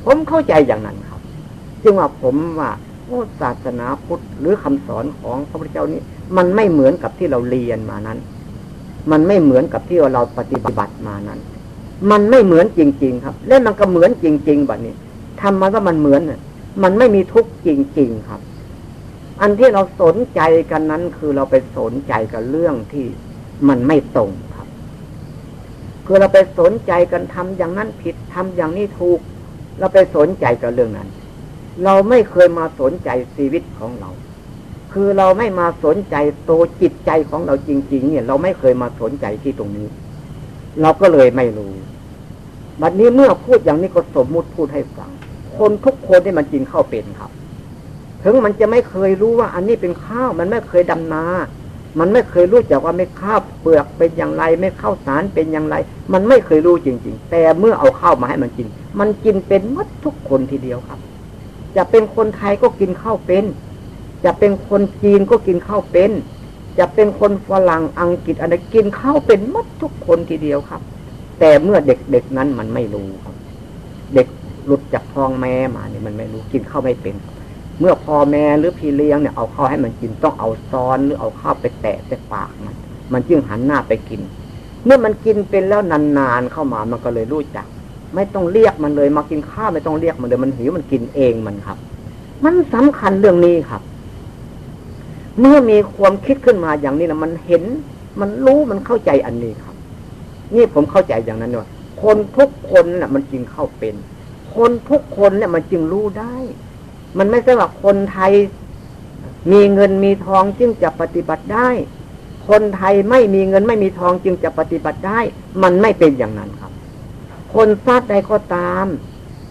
ผมเข้าใจอย่างนั้นครับ จึงว่าผมว่าโอ้ศาสนาพุทธหรือคำสอนของพระพุทธเจ้านี้ มันไม่เหมือนกับที่เราเรียนมานั้น มันไม่เหมือนกับที่เราปฏิบัติมานั้น มันไม่เหมือนจริง ๆ ครับ และมันก็เหมือนจริง ๆแบบนี้ ทำมาว่ามันเหมือนมันไม่มีทุกข์จริง ๆ ครับ อันที่เราสนใจกันนั้นคือเราไปสนใจกับเรื่องที่มันไม่ตรงครับ คือเราไปสนใจกันทำอย่างนั้นผิดทำอย่างนี้ถูก เราไปสนใจกับเรื่องนั้น เราไม่เคยมาสนใจชีวิตของเรา คือเราไม่มาสนใจตัวจิตใจของเราจริง ๆ เนี่ย เราไม่เคยมาสนใจที่ตรงนี้ เราก็เลยไม่รู้บัดนี้เมื่อพูดอย่างนี้ก็สมมุติพูดให้ฟัง คนทุกคนที่มันจริงเข้าวเป็นครับ ถึงมันจะไม่เคยรู้ว่า อันนี้เป็นข้าวมันไม่เคยดำนา มันไม่เคยรู้จักว่าไม่ข้าวเปลือกเป็นอย่างไร ไม่ข้าวสารเป็นอย่างไร มันไม่เคยรู้จริง ๆ แต่เมื่อเอาข้าวมาให้มันกิน มันกินเป็นมัดทุกคนทีเดียวครับ จะเป็นคนไทยก็กินข้าวเป็น จะเป็นคนจีนก็กินข้าวเป็น จะเป็นคนฝรั่งอังกฤษอะไรกินข้าวเป็นมัดทุกคนทีเดียวครับ แต่เมื่อเด็กๆนั้นมันไม่รู้ครับ เด็ก หลุดจากท้องแม่มาเนี่ยมันไม่รู้กินข้าวไม่เป็น เมื่อพ่อแม่หรือพี่เลี้ยงเนี่ยเอาข้าวให้มันกินต้องเอาซ้อนหรือเอาข้าวไปแตะใส่ปากมัน มันจึงหันหน้าไปกิน เมื่อมันกินเป็นแล้วนานๆเข้ามามันก็เลยรู้จัก ไม่ต้องเรียกมันเลยมากินข้าวไม่ต้องเรียกมันเลยมันหิวมันกินเองมันครับ มันสำคัญเรื่องนี้ครับ เมื่อมีความคิดขึ้นมาอย่างนี้แล้วมันเห็น มันรู้มันเข้าใจอันนี้ครับ นี่ผมเข้าใจอย่างนั้นว่าคนทุกคนน่ะ มันจึงเข้าวเป็น คนทุกคนเนี่ยมันจึงรู้ได้ มันไม่ใช่ว่าคนไทยมีเงินมีทองจึงจะปฏิบัติได้ คนไทยไม่มีเงินไม่มีทองจึงจะปฏิบัติได้ มันไม่เป็นอย่างนั้นครับ คนชาติใดก็ตาม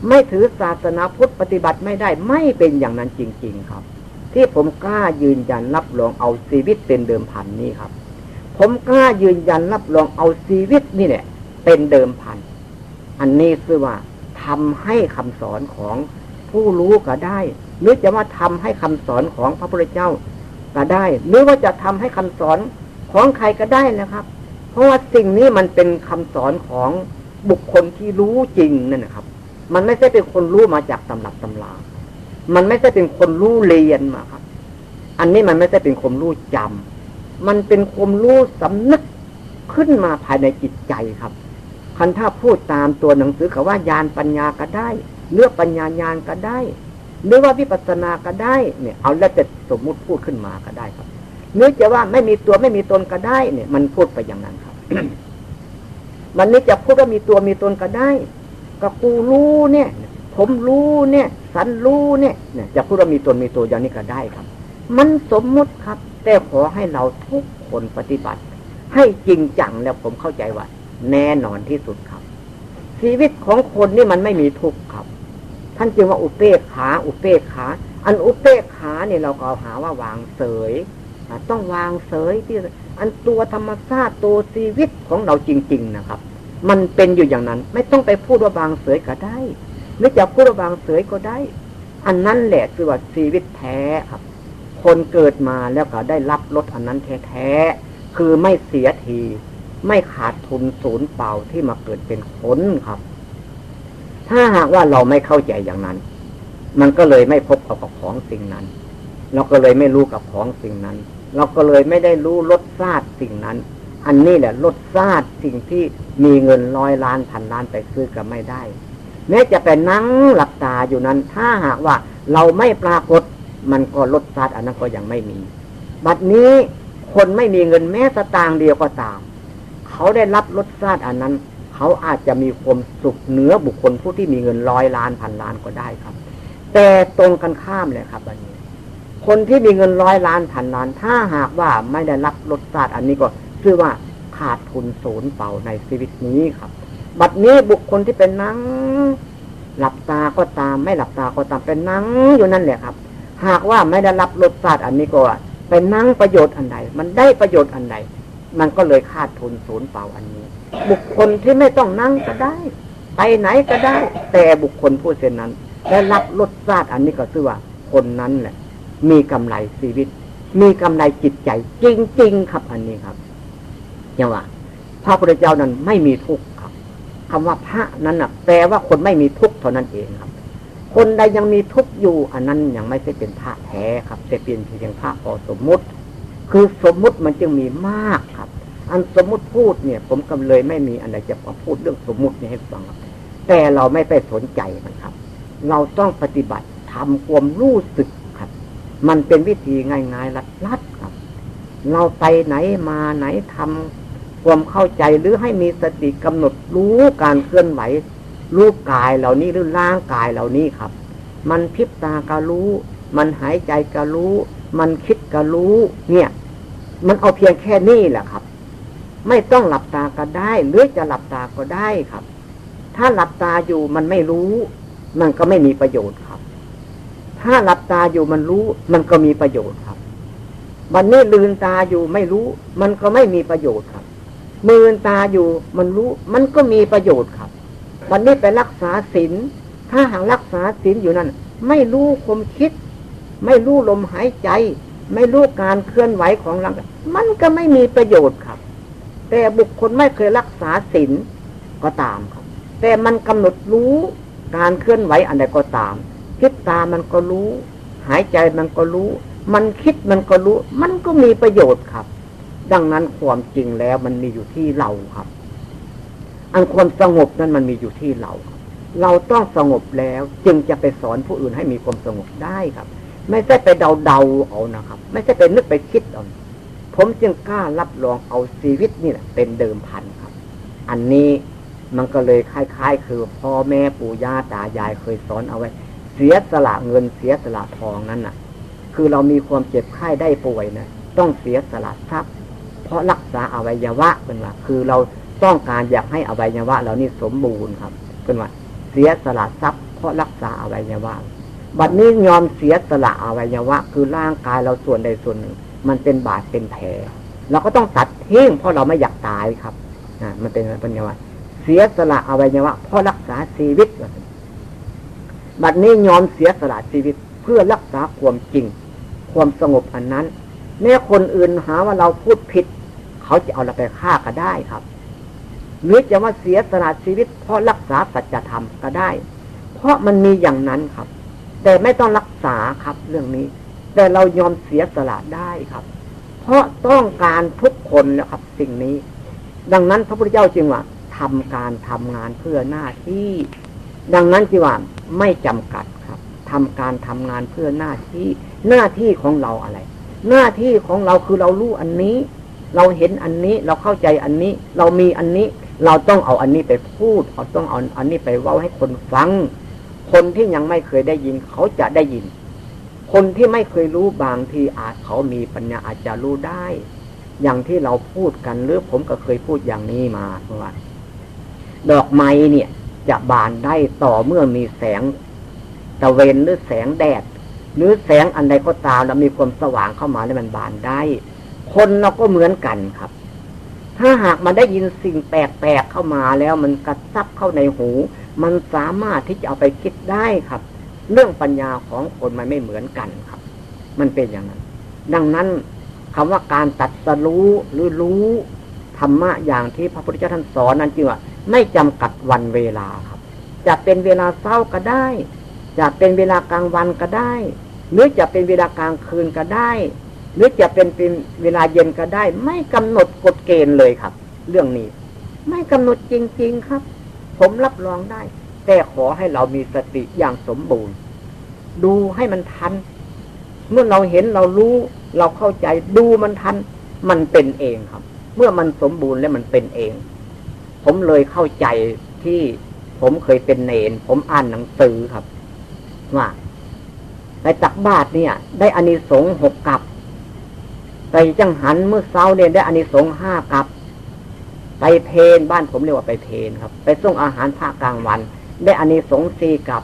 ไม่ถือศาสนาพุทธปฏิบัติไม่ได้ไม่เป็นอย่างนั้นจริง ๆครับ ที่ผมกล้ายืนยันรับรองเอาชีวิตเป็นเดิมพันนี้ครับ ผมกล้ายืนยันรับรองเอาชีวิตนี่เนี่ยเป็นเดิมพัน อันนี้คือว่า ทำให้คำสอนของผู้รู้ก็ได้ หรือจะว่าทำให้คำสอนของพระพุทธเจ้าก็ได้ หรือว่าจะทำให้คำสอนของใครก็ได้นะครับ เพราะว่าสิ่งนี้มันเป็นคำสอนของบุคคลที่รู้จริงนั่นนะครับ มันไม่ใช่เป็นคนรู้มาจากตำรับตำรา มันไม่ใช่เป็นคนรู้เรียนมาครับ อันนี้มันไม่ใช่เป็นความรู้จำมันเป็นความรู้สำนึกขึ้นมาภายในจิตใจครับ คันถ้าพูดตามตัวหนังสือเขาว่ายานปัญญาก็ได้เลือกปัญญาญาณก็ได้ หรือว่าวิปัสสนาก็ได้ เนี่ย เอาแล้วจะสมมุติพูดขึ้นมาก็ได้ครับเนื้อจะว่าไม่มีตัวไม่มีตนก็ได้ เนี่ย มันพูดไปอย่างนั้นครับ มันนี้จะพูดว่ามีตัวมีตนก็ได้ก็กูรู้เนี่ย ผมรู้เนี่ย สันรู้เนี่ยเนี่ย จะพูดว่ามีตนมีตัวอย่างนี้ก็ได้ครับ มันสมมุติครับ แต่ขอให้เราทุกคนปฏิบัติ ให้จริงจังแล้วผมเข้าใจว่า แน่นอนที่สุดครับ ชีวิตของคนนี่มันไม่มีทุกข์ครับ ท่านจึงว่าอุเปกขา อุเปกขา อันอุเปกขาเนี่ยเราก็หาว่าวางเสยต้องวางเสยที่ อันตัวธรรมชาติตัวชีวิตของเราจริง ๆนะครับ มันเป็นอยู่อย่างนั้น ไม่ต้องไปพูดว่าบางเสยก็ได้หรือจะพูดว่าบางเสยก็ได้ อันนั้นแหละคือว่าชีวิตแท้ครับ คนเกิดมาแล้วก็ได้รับรสอันนั้นแท้ๆคือไม่เสียที ไม่ขาดทุนศูนย์เปล่าที่มาเกิดเป็นคนครับ ถ้าหากว่าเราไม่เข้าใจอย่างนั้น มันก็เลยไม่พบกับของสิ่งนั้น เราก็เลยไม่รู้กับของสิ่งนั้น เราก็เลยไม่ได้รู้รสชาติสิ่งนั้น อันนี้แหละรสชาติสิ่งที่มีเงินร้อยล้านพันล้านไปซื้อก็ไม่ได้ แม้จะไปนั่งหลับตาอยู่นั้น ถ้าหากว่าเราไม่ปรากฏ มันก็รสชาติอันนั้นก็ยังไม่มี บัดนี้คนไม่มีเงินแม้สตางค์เดียวก็ตาม เขาได้รับรสชาติอันนั้น เขาอาจจะมีความสุขเหนือบุคคลผู้ที่มีเงินร้อยล้านพันล้านก็ได้ครับ แต่ตรงกันข้ามเลยครับอันนี้ คนที่มีเงินร้อยล้านพันล้าน ถ้าหากว่าไม่ได้รับรสชาติอันนี้ก็ชื่อว่าขาดทุนศูนย์เปล่าในชีวิตนี้ครับ บัดนี้บุคคลที่เป็นนั่งหลับตาก็ตาม ไม่หลับตาก็ตามเป็นนั่งอยู่นั่นแหละครับ หากว่าไม่ได้รับรสชาติอันนี้ก็เป็นนั่งประโยชน์อันใด มันได้ประโยชน์อันใด มันก็เลยขาดทุนศูนย์เปล่าอันนี้ บุคคลที่ไม่ต้องนั่งก็ได้ ไปไหนก็ได้ แต่บุคคลผู้เช่นนั้นได้รับรสชาติอันนี้ก็คือว่าคนนั้นแหละ มีกำไรชีวิต มีกำไรจิตใจ จริง ๆ ครับอันนี้ครับอย่างว่าพระพุทธเจ้านั้นไม่มีทุกข์ครับคำว่าพระนั้นน่ะแปลว่าคนไม่มีทุกข์เท่านั้นเองครับ คนใดยังมีทุกข์อยู่ อันนั้นยังไม่ใช่เป็นพระแท้ครับแต่เป็นเพียงพระพอสมมุติ คือสมมุติมันจึงมีมากครับ อันสมมุติพูดเนี่ย ผมกำเลยไม่มีอะไรจะมาพูดเรื่องสมมุตินี้ให้ฟังแต่เราไม่ไปสนใจมันครับ เราต้องปฏิบัติทำความรู้สึกครับ มันเป็นวิธีง่ายๆลัดๆครับ เราไปไหนมาไหนทำความเข้าใจหรือให้มีสติกำหนดรู้การเคลื่อนไหวรู้กายเหล่านี้หรือร่างกายเหล่านี้ครับ มันพิบตาก็รู้ มันหายใจก็รู้ มันคิด ก็รู้ เนี่ย มันเอาเพียงแค่นี้แหละครับ ไม่ต้องหลับตาก็ได้ หรือจะหลับตาก็ได้ครับ ถ้าหลับตาอยู่มันไม่รู้ มันก็ไม่มีประโยชน์ครับ ถ้าหลับตาอยู่มันรู้ มันก็มีประโยชน์ครับวันนี้ลืนตาอยู่ไม่รู้ มันก็ไม่มีประโยชน์ครับ มืนตาอยู่มันรู้ มันก็มีประโยชน์ครับวันนี้ไปรักษาศีลถ้าหากรักษาศีลอยู่นั่น ไม่รู้ความคิด ไม่รู้ลมหายใจ ไม่รู้การเคลื่อนไหวของร่างกายมันก็ไม่มีประโยชน์ครับ แต่บุคคลไม่เคยรักษาศีลก็ตามครับ แต่มันกำหนดรู้การเคลื่อนไหวอันใดก็ตามคิดตามันก็รู้ หายใจมันก็รู้ มันคิดมันก็รู้ มันก็มีประโยชน์ครับ ดังนั้นความจริงแล้วมันมีอยู่ที่เราครับ อันความสงบนั้นมันมีอยู่ที่เรา เราต้องสงบแล้วจึงจะไปสอนผู้อื่นให้มีความสงบได้ครับ ไม่ใช่ไปเดาเดาเอานะครับ ไม่ใช่ไปนึกไปคิดเอาผมจึงกล้ารับรองเอาชีวิตนี่แหละเป็นเดิมพันครับ อันนี้มันก็เลยคล้าย ๆ คือพ่อแม่ปู่ย่าตายายเคยสอนเอาไว้ เสียสละเงินเสียสละทองนั้นน่ะ คือเรามีความเจ็บไข้ได้ป่วยนะต้องเสียสละทรัพย์ เพราะรักษาอวัยวะเป็นว่าคือเราต้องการอยากให้อวัยวะเรานี่สมบูรณ์ครับเป็นว่าเสียสละทรัพย์เพราะรักษาอวัยวะ บัดนี้ยอมเสียสละอวัยวะ คือร่างกายเราส่วนใดส่วนหนึ่ง มันเป็นบาดเป็นแผลเราก็ต้องตัดทิ้งเพราะเราไม่อยากตายครับอ่ามันเป็นปัญญาเสียสละอวัยวะเพราะรักษาชีวิต บัดนี้ยอมเสียสละชีวิต เพื่อรักษาความจริง ความสงบอันนั้นแม้คนอื่นหาว่าเราพูดผิด เขาจะเอาเราไปฆ่าก็ได้ครับหรือจะว่าเสียสละชีวิต เพราะรักษาสัจธรรมก็ได้ เพราะมันมีอย่างนั้นครับ แต่ไม่ต้องรักษาครับเรื่องนี้ แต่เรายอมเสียสละได้ครับ เพราะต้องการทุกคนแล้วครับ สิ่งนี้ ดังนั้นพระพุทธเจ้าจึงว่าทำการทำงานเพื่อหน้าที่ ดังนั้นจึงว่าไม่จำกัดครับทำการทำงานเพื่อหน้าที่ หน้าที่ของเราอะไร หน้าที่ของเราคือเรารู้อันนี้ เราเห็นอันนี้เราเข้าใจอันนี้ เรามีอันนี้ เราต้องเอาอันนี้ไปพูดเราต้องเอาอันนี้ไปเว้าให้คนฟัง คนที่ยังไม่เคยได้ยินเขาจะได้ยิน คนที่ไม่เคยรู้บางทีอาจเขามีปัญญาอาจจะรู้ได้ อย่างที่เราพูดกันหรือผมก็เคยพูดอย่างนี้มาเมื่อวานดอกไม้เนี่ย จะบานได้ต่อเมื่อมีแสงตะเวนหรือแสงแดด หรือแสงอันใดก็ตามแล้วมีความสว่างเข้ามาแล้วมันบานได้ คนเราก็เหมือนกันครับ ถ้าหากมันได้ยินสิ่งแปลกๆเข้ามาแล้วมันกระซับเข้าในหู มันสามารถที่จะเอาไปคิดได้ครับ เรื่องปัญญาของคนมันไม่เหมือนกันครับ มันเป็นอย่างนั้น ดังนั้นคำว่าการตัดสรู้หรือรู้ธรรมะอย่างที่พระพุทธเจ้าท่านสอนนั้นจริงว่าไม่จำกัดวันเวลาครับ จะเป็นเวลาเศร้าก็ได้ จะเป็นเวลากลางวันก็ได้ หรือจะเป็นเวลากลางคืนก็ได้ หรือจะเป็นเป็นเวลาเย็นก็ได้ ไม่กำหนดกฎเกณฑ์เลยครับ เรื่องนี้ ไม่กำหนดจริง ๆครับ ผมรับรองได้ แต่ขอให้เรามีสติอย่างสมบูรณ์ ดูให้มันทัน เมื่อเราเห็นเรารู้ เราเข้าใจ ดูมันทัน มันเป็นเองครับ เมื่อมันสมบูรณ์แล้วมันเป็นเอง ผมเลยเข้าใจที่ผมเคยเป็นเนน ผมอ่านหนังสือครับ ว่าไปตักบาตรเนี่ย ได้อานิสงส์หกกับไปจังหันเมื่อเช้าเนี่ยได้อานิสงส์ห้ากับ ไปเพนบ้านผมเรียกว่าไปเพนครับ ไปส่งอาหารภาคกลางวัน ได้อานิสงส์สี่กับ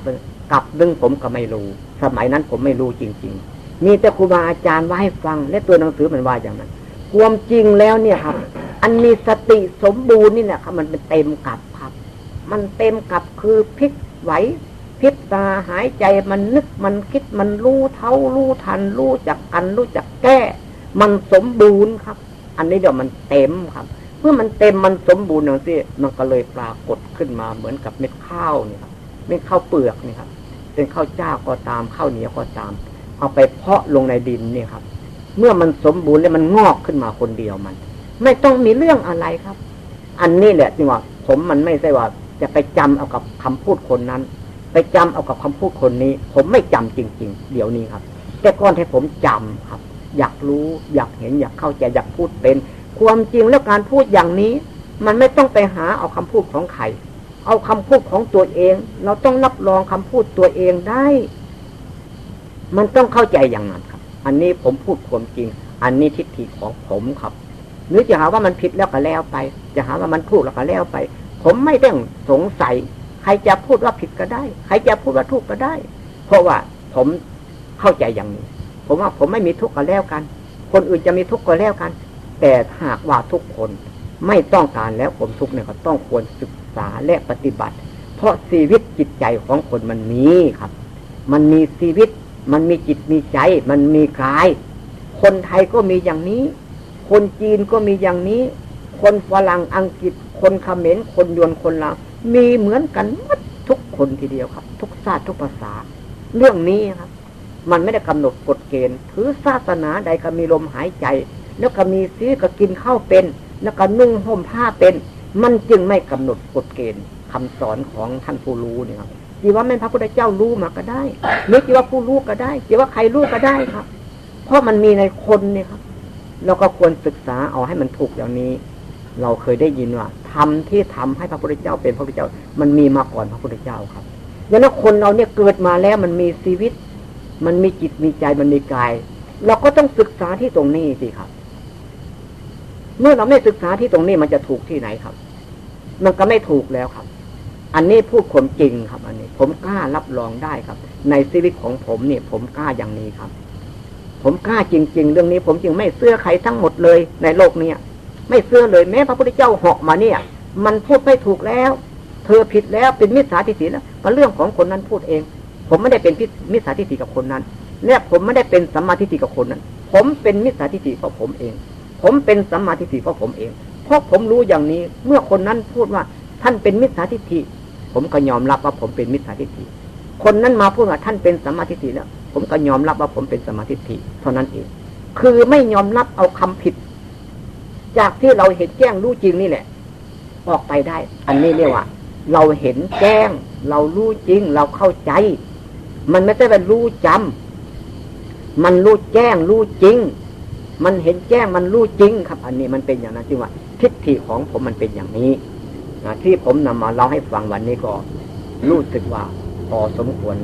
กับดึงผมก็ไม่รู้ สมัยนั้นผมไม่รู้จริง ๆ มีแต่ครูบาอาจารย์ว่าให้ฟัง และตัวหนังสือมันว่าอย่างนั้น ความจริงแล้วเนี่ยครับ อันมีสติสมบูรณ์นี่เนี่ยครับมันเป็นเต็มกับครับ มันเต็มกับคือพิกไหวพิษตาหายใจมันนึกมันคิดมันรู้เท่ารู้ทัน รู้จักกันรู้จักแก้ มันสมบูรณ์ครับ อันนี้เดี๋ยวมันเต็มครับ มื่อมันเต็มมันสมบูรณ์อย่างที่มันก็เลยปรากฏขึ้นมาเหมือนกับเม็ดข้าวเนี่ครับเม็ดข้าวเปลือกเนี่ยครับ เป็นข้าวเจ้าก็ตามข้าวเหนียวก็ตาม เอาไปเพาะลงในดินนี่ครับ เมื่อมันสมบูรณ์แล้วมันงอกขึ้นมาคนเดียวมัน ไม่ต้องมีเรื่องอะไรครับ อันนี้แหละจริงว่า ผมมันไม่ใช่ว่าจะไปจำเอากับคำพูดคนนั้น ไปจำเอากับคำพูดคนนี้ ผมไม่จำจริง ๆ เดี๋ยวนี้ครับ แต่ก่อนให้ผมจำครับ อยากรู้อยากเห็นอยากเข้าใจอยากพูดเป็น ความจริงแล้วการพูดอย่างนี้ มันไม่ต้องไปหาเอาคำพูดของใครเอาคำพูดของตัวเอง เราต้องรับรองคำพูดตัวเองได้ มันต้องเข้าใจอย่างนั้นครับ อันนี้ผมพูดความจริง อันนี้ทิฏฐิของผมครับ หรือจะหาว่ามันผิดแล้วก็แล้วไป จะหาว่ามันถูกแล้วก็แล้วไป ผมไม่ต้องสงสัย ใครจะพูดว่าผิดก็ได้ ใครจะพูดว่าถูกก็ได้ เพราะว่าผมเข้าใจอย่างนี้ ผมว่าผมไม่มีทุกข์ก็แล้วกัน คนอื่นจะมีทุกข์ก็แล้วกัน แต่หากว่าทุกคนไม่ต้องการแล้วผมทุกเนี่ยก็ต้องควรศึกษาและปฏิบัติ เพราะชีวิตจิตใจของคนมันมีครับ มันมีชีวิต มันมีจิตมีใจ มันมีกาย คนไทยก็มีอย่างนี้ คนจีนก็มีอย่างนี้ คนฝรั่งอังกฤษ คนเขมรคนยวนคนลาวมีเหมือนกันหมดทุกคนทีเดียวครับ ทุกชาติทุกภาษา เรื่องนี้ครับ มันไม่ได้กำหนดกฎเกณฑ์ ถือศาสนาใดก็มีลมหายใจ แล้วก็มีซีก็กินข้าวเป็น แล้วก็นุ่งห่มผ้าเป็น มันจึงไม่กำหนดกฎเกณฑ์คำสอนของท่านผู้รู้เนี่ยครับจีว่าแม่พระพุทธเจ้ารู้มาก็ได้หรือจีว่าผู้รู้ก็ได้จีว่าใครรู้ก็ได้ครับ เพราะมันมีในคนเนี่ยครับเราก็ควรศึกษาเอาให้มันถูกอย่างนี้ เราเคยได้ยินว่าทำที่ทำให้พระพุทธเจ้าเป็นพระพุทธเจ้า มันมีมาก่อนพระพุทธเจ้าครับดังนั้นคนเราเนี่ยเกิดมาแล้วมันมีชีวิต มันมีจิตมีใจมันมีกาย เราก็ต้องศึกษาที่ตรงนี้สิครับ เมื่อเราไม่ศึกษาที่ตรงนี้มันจะถูกที่ไหนครับ มันก็ไม่ถูกแล้วครับ อันนี้พูดความจริงครับ อันนี้ ผมกล้ารับรองได้ครับ ในชีวิตของผมเนี่ย ผมกล้าอย่างนี้ครับ ผมกล้าจริง ๆ เรื่องนี้ ผมจึงไม่เสื้อใครทั้งหมดเลยในโลกเนี้ยไม่เสื้อเลยแม้พระพุทธเจ้าเหาะมาเนี่ย มันพูดไม่ถูกแล้ว เธอผิดแล้วเป็นมิจฉาทิฏฐิแล้วก็เรื่องของคนนั้นพูดเอง ผมไม่ได้เป็นมิจฉาทิฏฐิกับคนนั้นและผมไม่ได้เป็นสัมมาทิฏฐิกับคนนั้น ผมเป็นมิจฉาทิฏฐิเพราะผมเอง ผมเป็นสัมมาทิฏฐิเพราะผมเอง เพราะผมรู้อย่างนี้ เมื่อคนนั้นพูดว่าท่านเป็นมิจฉาทิฏฐิ ผมก็ยอมรับว่าผมเป็นมิจฉาทิฏฐิ คนนั้นมาพูดว่าท่านเป็นสัมมาทิฏฐิแล้ว ผมก็ยอมรับว่าผมเป็นสัมมาทิฏฐิเท่านั้นเอง คือไม่ยอมรับเอาคำผิด จากที่เราเห็นแจ้งรู้จริงนี่แหละ ออกไปได้ อันนี้เรียกว่า เราเห็นแจ้ง เรารู้จริง เราเข้าใจ มันไม่ใช่เป็นรู้จำมันรู้แจ้งรู้จริง มันเห็นแจ้งมันรู้จริงครับ อันนี้มันเป็นอย่างนั้นจริงว่าทิฏฐิของผมมันเป็นอย่างนี้ที่ผมนำมาเล่าให้ฟังวันนี้ก็รู้สึกว่าพอสมควรแล้ว